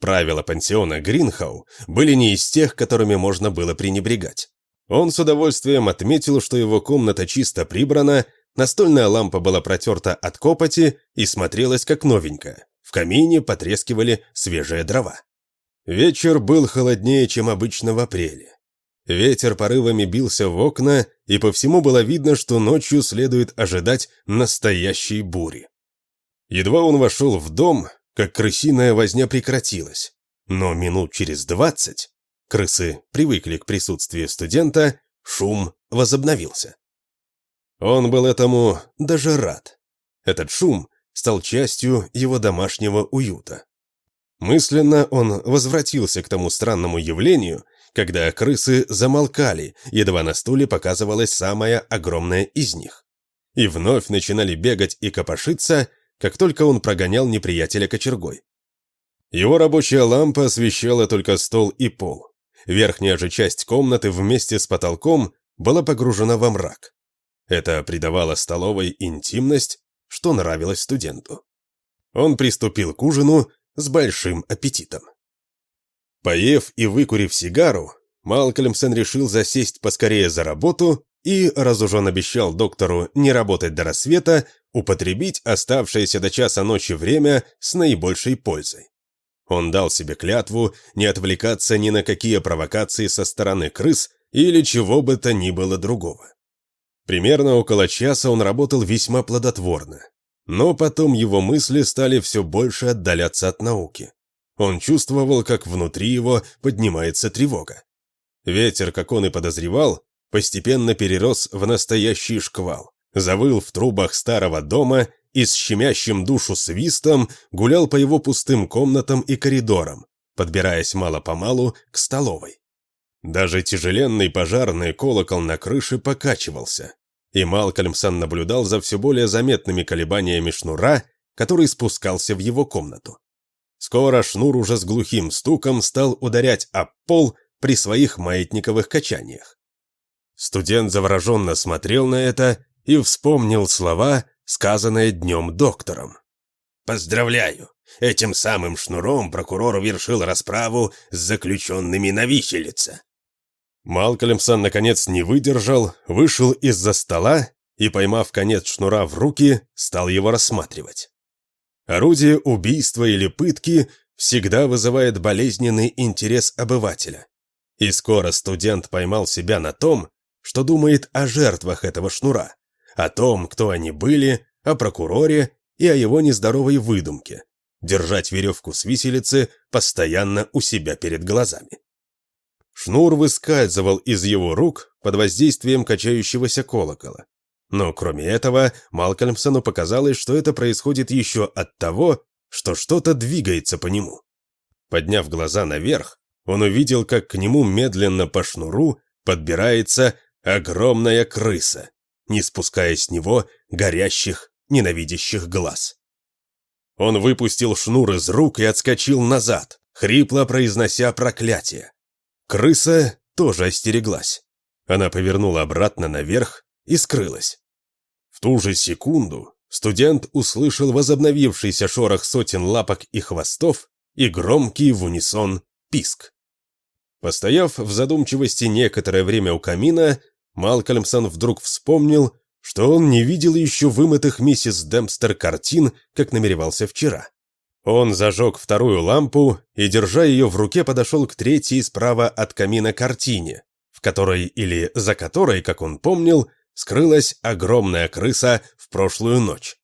Правила пансиона Гринхау были не из тех, которыми можно было пренебрегать. Он с удовольствием отметил, что его комната чисто прибрана, настольная лампа была протерта от копоти и смотрелась как новенькая. В камине потрескивали свежие дрова. Вечер был холоднее, чем обычно в апреле. Ветер порывами бился в окна, и по всему было видно, что ночью следует ожидать настоящей бури. Едва он вошел в дом, как крысиная возня прекратилась. Но минут через двадцать крысы привыкли к присутствию студента, шум возобновился. Он был этому даже рад. Этот шум стал частью его домашнего уюта. Мысленно он возвратился к тому странному явлению, когда крысы замолкали, едва на стуле показывалась самая огромная из них. И вновь начинали бегать и копошиться, как только он прогонял неприятеля кочергой. Его рабочая лампа освещала только стол и пол. Верхняя же часть комнаты вместе с потолком была погружена во мрак. Это придавало столовой интимность, что нравилось студенту. Он приступил к ужину с большим аппетитом. Поев и выкурив сигару, Малкольмсон решил засесть поскорее за работу и, раз уж он обещал доктору не работать до рассвета, употребить оставшееся до часа ночи время с наибольшей пользой. Он дал себе клятву не отвлекаться ни на какие провокации со стороны крыс или чего бы то ни было другого. Примерно около часа он работал весьма плодотворно, но потом его мысли стали все больше отдаляться от науки. Он чувствовал, как внутри его поднимается тревога. Ветер, как он и подозревал, постепенно перерос в настоящий шквал, завыл в трубах старого дома и с щемящим душу свистом гулял по его пустым комнатам и коридорам, подбираясь мало-помалу к столовой. Даже тяжеленный пожарный колокол на крыше покачивался, и Малкольмсон наблюдал за все более заметными колебаниями шнура, который спускался в его комнату. Скоро шнур уже с глухим стуком стал ударять об пол при своих маятниковых качаниях. Студент завороженно смотрел на это и вспомнил слова, сказанные днем доктором. «Поздравляю! Этим самым шнуром прокурор вершил расправу с заключенными на виселице». Малкольмсон, наконец, не выдержал, вышел из-за стола и, поймав конец шнура в руки, стал его рассматривать. Орудие убийства или пытки всегда вызывает болезненный интерес обывателя. И скоро студент поймал себя на том, что думает о жертвах этого шнура, о том, кто они были, о прокуроре и о его нездоровой выдумке – держать веревку с виселицы постоянно у себя перед глазами. Шнур выскальзывал из его рук под воздействием качающегося колокола. Но кроме этого, Малкольмсону показалось, что это происходит еще от того, что что-то двигается по нему. Подняв глаза наверх, он увидел, как к нему медленно по шнуру подбирается огромная крыса, не спуская с него горящих, ненавидящих глаз. Он выпустил шнур из рук и отскочил назад, хрипло произнося проклятие. Крыса тоже остереглась. Она повернула обратно наверх и скрылась. В ту же секунду студент услышал возобновившийся шорох сотен лапок и хвостов и громкий в унисон писк. Постояв в задумчивости некоторое время у камина, Малкольмсон вдруг вспомнил, что он не видел еще вымытых миссис Демпстер картин, как намеревался вчера. Он зажег вторую лампу и, держа ее в руке, подошел к третьей справа от камина картине, в которой или за которой, как он помнил, скрылась огромная крыса в прошлую ночь.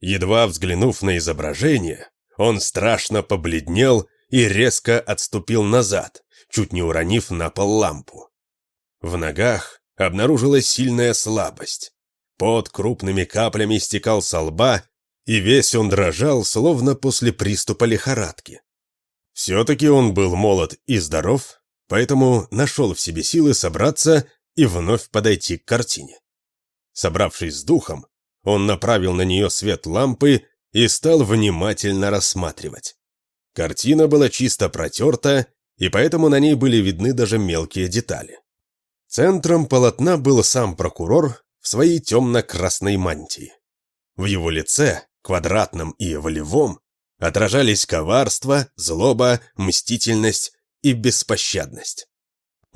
Едва взглянув на изображение, он страшно побледнел и резко отступил назад, чуть не уронив на пол лампу. В ногах обнаружилась сильная слабость. Под крупными каплями стекал со лба, и весь он дрожал, словно после приступа лихорадки. Все-таки он был молод и здоров, поэтому нашел в себе силы собраться и вновь подойти к картине. Собравшись с духом, он направил на нее свет лампы и стал внимательно рассматривать. Картина была чисто протерта, и поэтому на ней были видны даже мелкие детали. Центром полотна был сам прокурор в своей темно-красной мантии. В его лице, квадратном и волевом, отражались коварство, злоба, мстительность и беспощадность.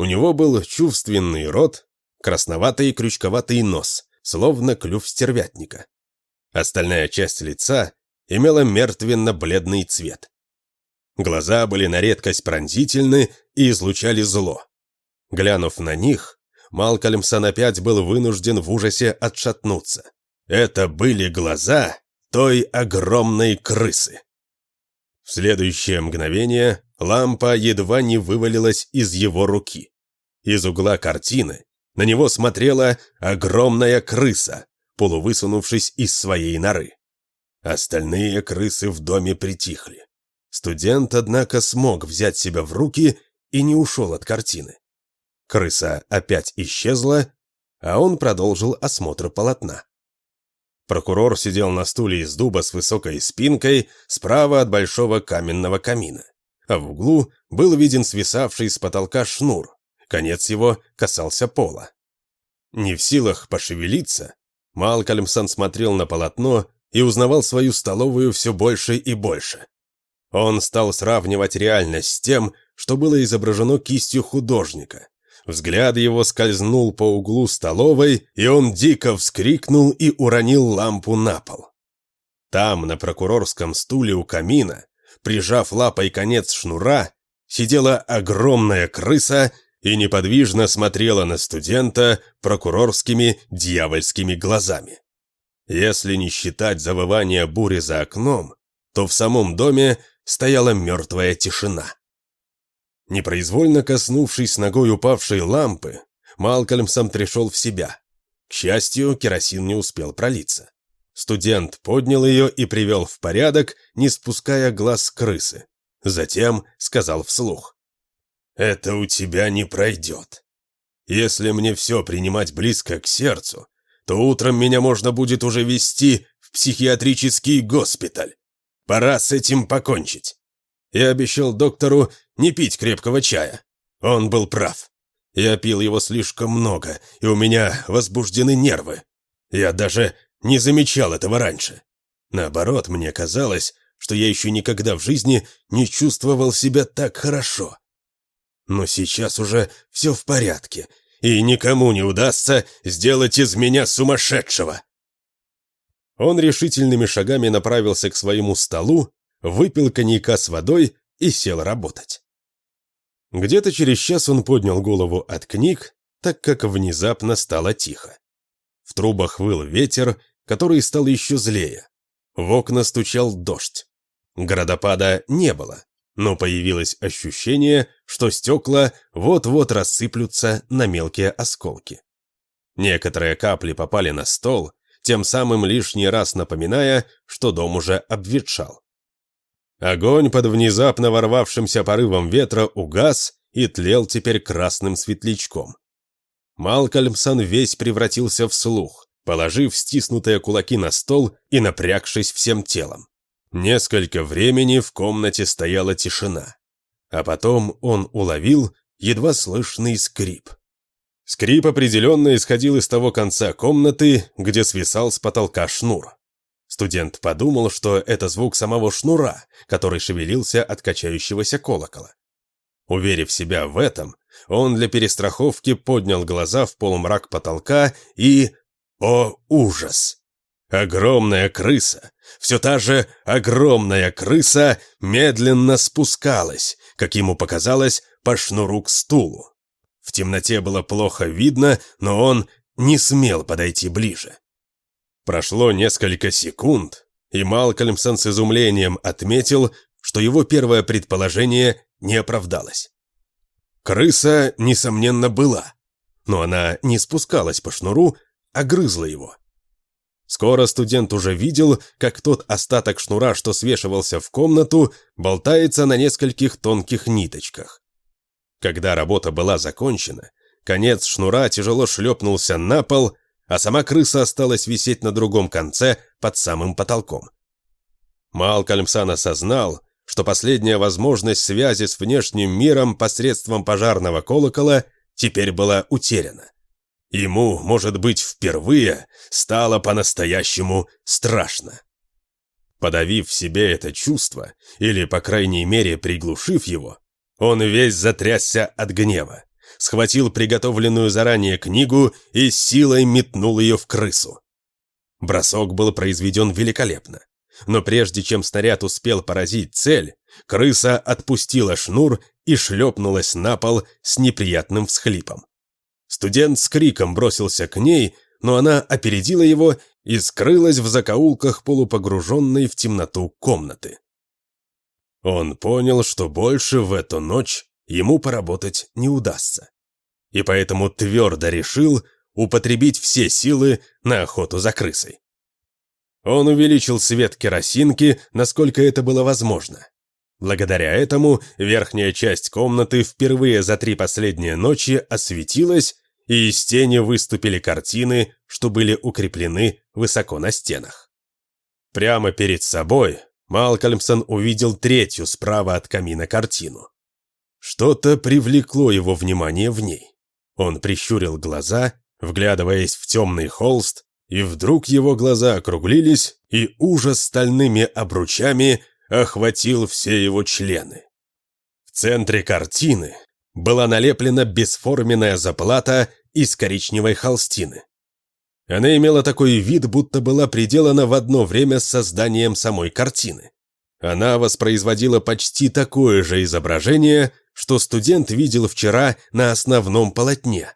У него был чувственный рот, красноватый крючковатый нос, словно клюв стервятника. Остальная часть лица имела мертвенно-бледный цвет. Глаза были на редкость пронзительны и излучали зло. Глянув на них, Малкольмсон опять был вынужден в ужасе отшатнуться. Это были глаза той огромной крысы. В следующее мгновение лампа едва не вывалилась из его руки. Из угла картины на него смотрела огромная крыса, полувысунувшись из своей норы. Остальные крысы в доме притихли. Студент, однако, смог взять себя в руки и не ушел от картины. Крыса опять исчезла, а он продолжил осмотр полотна. Прокурор сидел на стуле из дуба с высокой спинкой справа от большого каменного камина, а в углу был виден свисавший с потолка шнур, конец его касался пола. Не в силах пошевелиться, Малкольмсон смотрел на полотно и узнавал свою столовую все больше и больше. Он стал сравнивать реальность с тем, что было изображено кистью художника, Взгляд его скользнул по углу столовой, и он дико вскрикнул и уронил лампу на пол. Там, на прокурорском стуле у камина, прижав лапой конец шнура, сидела огромная крыса и неподвижно смотрела на студента прокурорскими дьявольскими глазами. Если не считать завывания бури за окном, то в самом доме стояла мертвая тишина. Непроизвольно коснувшись ногой упавшей лампы, Малкольм сам пришел в себя. К счастью, керосин не успел пролиться. Студент поднял ее и привел в порядок, не спуская глаз крысы. Затем сказал вслух. «Это у тебя не пройдет. Если мне все принимать близко к сердцу, то утром меня можно будет уже вести в психиатрический госпиталь. Пора с этим покончить. Я обещал доктору не пить крепкого чая. Он был прав. Я пил его слишком много, и у меня возбуждены нервы. Я даже не замечал этого раньше. Наоборот, мне казалось, что я еще никогда в жизни не чувствовал себя так хорошо. Но сейчас уже все в порядке, и никому не удастся сделать из меня сумасшедшего. Он решительными шагами направился к своему столу выпил коньяка с водой и сел работать. Где-то через час он поднял голову от книг, так как внезапно стало тихо. В трубах выл ветер, который стал еще злее. В окна стучал дождь. Градопада не было, но появилось ощущение, что стекла вот-вот рассыплются на мелкие осколки. Некоторые капли попали на стол, тем самым лишний раз напоминая, что дом уже обветшал. Огонь под внезапно ворвавшимся порывом ветра угас и тлел теперь красным светлячком. Малкольмсон весь превратился в слух, положив стиснутые кулаки на стол и напрягшись всем телом. Несколько времени в комнате стояла тишина, а потом он уловил едва слышный скрип. Скрип определенно исходил из того конца комнаты, где свисал с потолка шнур. Студент подумал, что это звук самого шнура, который шевелился от качающегося колокола. Уверив себя в этом, он для перестраховки поднял глаза в полумрак потолка и... О, ужас! Огромная крыса, все та же огромная крыса медленно спускалась, как ему показалось, по шнуру к стулу. В темноте было плохо видно, но он не смел подойти ближе. Прошло несколько секунд, и Малкольмсон с изумлением отметил, что его первое предположение не оправдалось. Крыса, несомненно, была, но она не спускалась по шнуру, а грызла его. Скоро студент уже видел, как тот остаток шнура, что свешивался в комнату, болтается на нескольких тонких ниточках. Когда работа была закончена, конец шнура тяжело шлепнулся на пол, а сама крыса осталась висеть на другом конце под самым потолком. Малкольмсан осознал, что последняя возможность связи с внешним миром посредством пожарного колокола теперь была утеряна. Ему, может быть, впервые стало по-настоящему страшно. Подавив в себе это чувство, или, по крайней мере, приглушив его, он весь затрясся от гнева, схватил приготовленную заранее книгу и силой метнул ее в крысу. Бросок был произведен великолепно, но прежде чем снаряд успел поразить цель, крыса отпустила шнур и шлепнулась на пол с неприятным всхлипом. Студент с криком бросился к ней, но она опередила его и скрылась в закоулках полупогруженной в темноту комнаты. Он понял, что больше в эту ночь ему поработать не удастся. И поэтому твердо решил употребить все силы на охоту за крысой. Он увеличил свет керосинки, насколько это было возможно. Благодаря этому верхняя часть комнаты впервые за три последние ночи осветилась, и из тени выступили картины, что были укреплены высоко на стенах. Прямо перед собой Малкольмсон увидел третью справа от камина картину. Что-то привлекло его внимание в ней. Он прищурил глаза, вглядываясь в темный холст, и вдруг его глаза округлились, и ужас стальными обручами охватил все его члены. В центре картины была налеплена бесформенная заплата из коричневой холстины. Она имела такой вид, будто была приделана в одно время с созданием самой картины. Она воспроизводила почти такое же изображение, что студент видел вчера на основном полотне.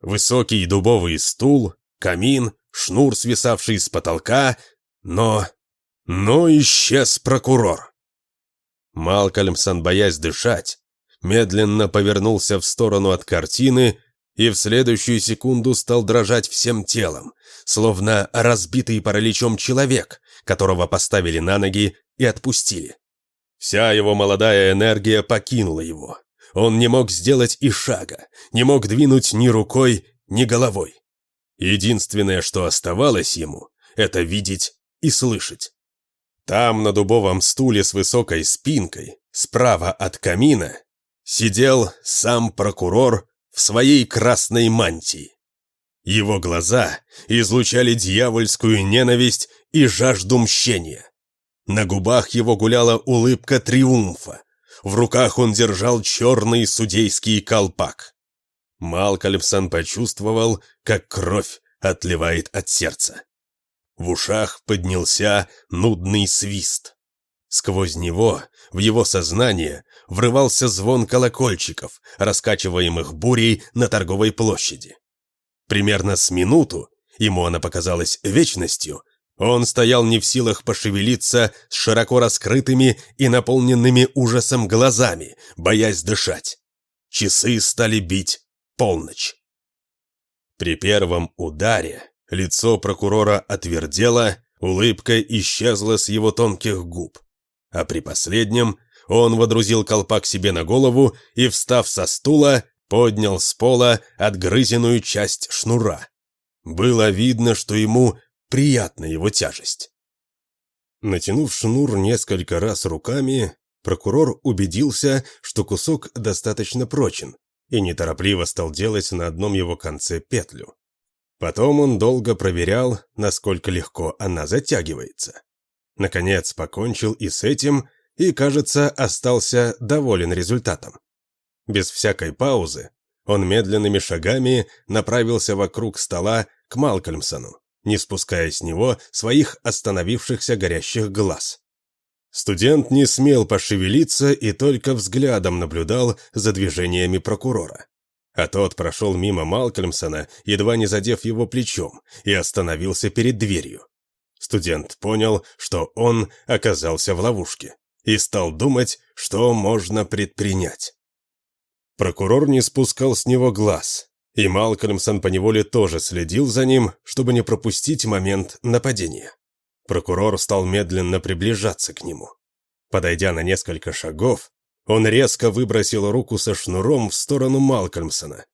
Высокий дубовый стул, камин, шнур, свисавший с потолка, но... Но исчез прокурор. Малкольмсон, боясь дышать, медленно повернулся в сторону от картины и в следующую секунду стал дрожать всем телом, словно разбитый параличом человек, которого поставили на ноги и отпустили. Вся его молодая энергия покинула его. Он не мог сделать и шага, не мог двинуть ни рукой, ни головой. Единственное, что оставалось ему, это видеть и слышать. Там, на дубовом стуле с высокой спинкой, справа от камина, сидел сам прокурор в своей красной мантии. Его глаза излучали дьявольскую ненависть и жажду мщения. На губах его гуляла улыбка триумфа. В руках он держал черный судейский колпак. Малкольмсон почувствовал, как кровь отливает от сердца. В ушах поднялся нудный свист. Сквозь него, в его сознание, врывался звон колокольчиков, раскачиваемых бурей на торговой площади. Примерно с минуту, ему она показалась вечностью, он стоял не в силах пошевелиться с широко раскрытыми и наполненными ужасом глазами, боясь дышать. Часы стали бить полночь. При первом ударе лицо прокурора отвердело, улыбка исчезла с его тонких губ. А при последнем он водрузил колпак себе на голову и, встав со стула, поднял с пола отгрызенную часть шнура. Было видно, что ему приятна его тяжесть. Натянув шнур несколько раз руками, прокурор убедился, что кусок достаточно прочен, и неторопливо стал делать на одном его конце петлю. Потом он долго проверял, насколько легко она затягивается. Наконец покончил и с этим, и, кажется, остался доволен результатом. Без всякой паузы он медленными шагами направился вокруг стола к Малкольмсону, не спуская с него своих остановившихся горящих глаз. Студент не смел пошевелиться и только взглядом наблюдал за движениями прокурора. а тот прошел мимо Малкольмсона, едва не задев его плечом, и остановился перед дверью. Студент понял, что он оказался в ловушке, и стал думать, что можно предпринять. Прокурор не спускал с него глаз, и Малкольмсон поневоле тоже следил за ним, чтобы не пропустить момент нападения. Прокурор стал медленно приближаться к нему. Подойдя на несколько шагов, он резко выбросил руку со шнуром в сторону Малкольмсона.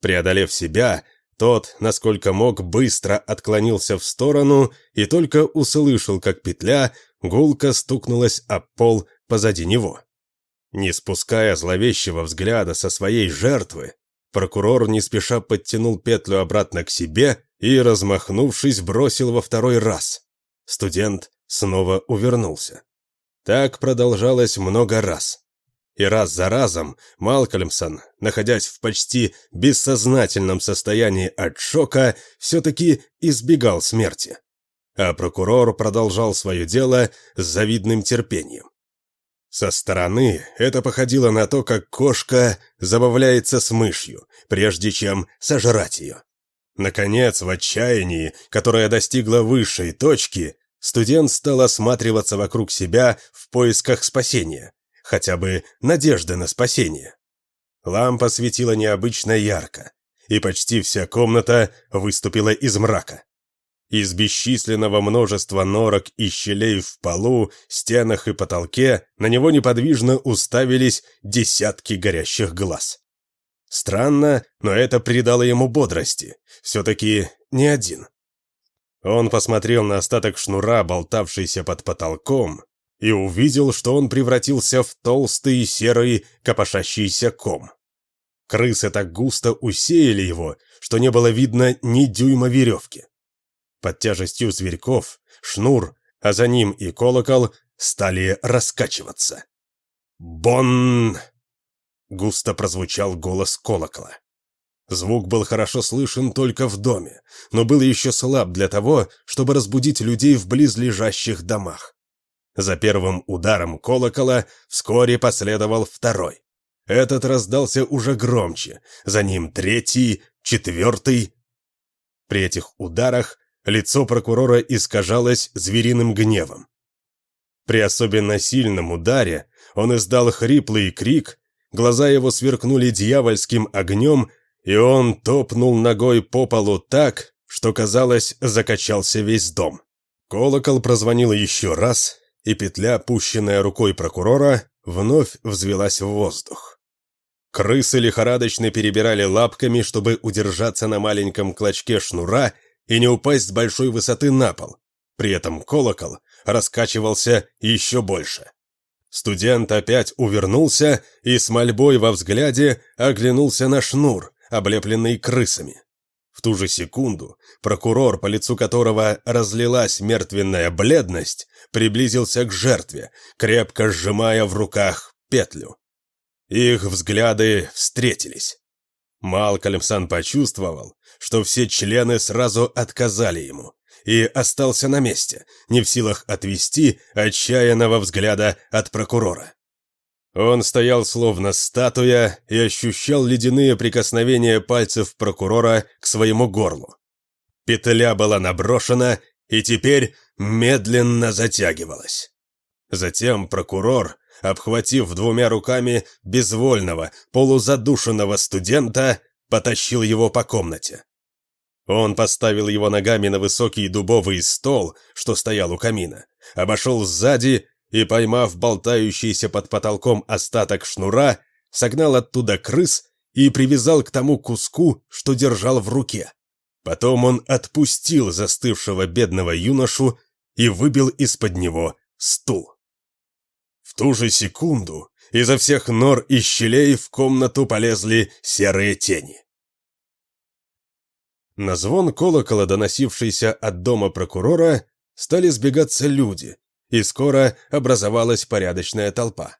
Преодолев себя, тот, насколько мог, быстро отклонился в сторону и только услышал, как петля гулко стукнулась о пол позади него. Не спуская зловещего взгляда со своей жертвы, прокурор не спеша подтянул петлю обратно к себе и, размахнувшись, бросил во второй раз. Студент снова увернулся. Так продолжалось много раз. И раз за разом Малкольмсон, находясь в почти бессознательном состоянии от шока, все-таки избегал смерти. А прокурор продолжал свое дело с завидным терпением. Со стороны это походило на то, как кошка забавляется с мышью, прежде чем сожрать ее. Наконец, в отчаянии, которое достигло высшей точки, студент стал осматриваться вокруг себя в поисках спасения, хотя бы надежды на спасение. Лампа светила необычно ярко, и почти вся комната выступила из мрака. Из бесчисленного множества норок и щелей в полу, стенах и потолке на него неподвижно уставились десятки горящих глаз. Странно, но это придало ему бодрости. Все-таки не один. Он посмотрел на остаток шнура, болтавшийся под потолком, и увидел, что он превратился в толстый серый копошащийся ком. Крысы так густо усеяли его, что не было видно ни дюйма веревки. Под тяжестью зверьков шнур, а за ним и колокол стали раскачиваться. «Бон!» — густо прозвучал голос колокола. Звук был хорошо слышен только в доме, но был еще слаб для того, чтобы разбудить людей в близлежащих домах. За первым ударом колокола вскоре последовал второй. Этот раздался уже громче, за ним третий, четвертый. При этих ударах Лицо прокурора искажалось звериным гневом. При особенно сильном ударе он издал хриплый крик, глаза его сверкнули дьявольским огнем, и он топнул ногой по полу так, что, казалось, закачался весь дом. Колокол прозвонил еще раз, и петля, пущенная рукой прокурора, вновь взвелась в воздух. Крысы лихорадочно перебирали лапками, чтобы удержаться на маленьком клочке шнура, и не упасть с большой высоты на пол. При этом колокол раскачивался еще больше. Студент опять увернулся и с мольбой во взгляде оглянулся на шнур, облепленный крысами. В ту же секунду прокурор, по лицу которого разлилась мертвенная бледность, приблизился к жертве, крепко сжимая в руках петлю. Их взгляды встретились. Малкольмсон почувствовал, что все члены сразу отказали ему, и остался на месте, не в силах отвести отчаянного взгляда от прокурора. Он стоял словно статуя и ощущал ледяные прикосновения пальцев прокурора к своему горлу. Петля была наброшена и теперь медленно затягивалась. Затем прокурор, обхватив двумя руками безвольного, полузадушенного студента, потащил его по комнате. Он поставил его ногами на высокий дубовый стол, что стоял у камина, обошел сзади и, поймав болтающийся под потолком остаток шнура, согнал оттуда крыс и привязал к тому куску, что держал в руке. Потом он отпустил застывшего бедного юношу и выбил из-под него стул. В ту же секунду изо всех нор и щелей в комнату полезли серые тени. На звон колокола, доносившийся от дома прокурора, стали сбегаться люди, и скоро образовалась порядочная толпа.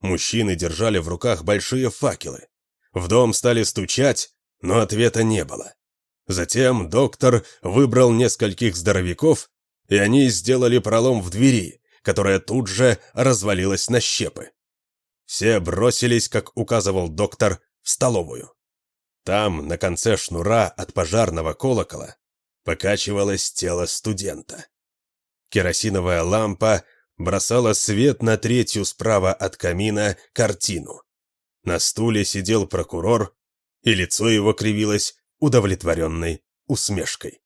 Мужчины держали в руках большие факелы. В дом стали стучать, но ответа не было. Затем доктор выбрал нескольких здоровяков, и они сделали пролом в двери, которая тут же развалилась на щепы. Все бросились, как указывал доктор, в столовую. Там, на конце шнура от пожарного колокола, покачивалось тело студента. Керосиновая лампа бросала свет на третью справа от камина картину. На стуле сидел прокурор, и лицо его кривилось удовлетворенной усмешкой.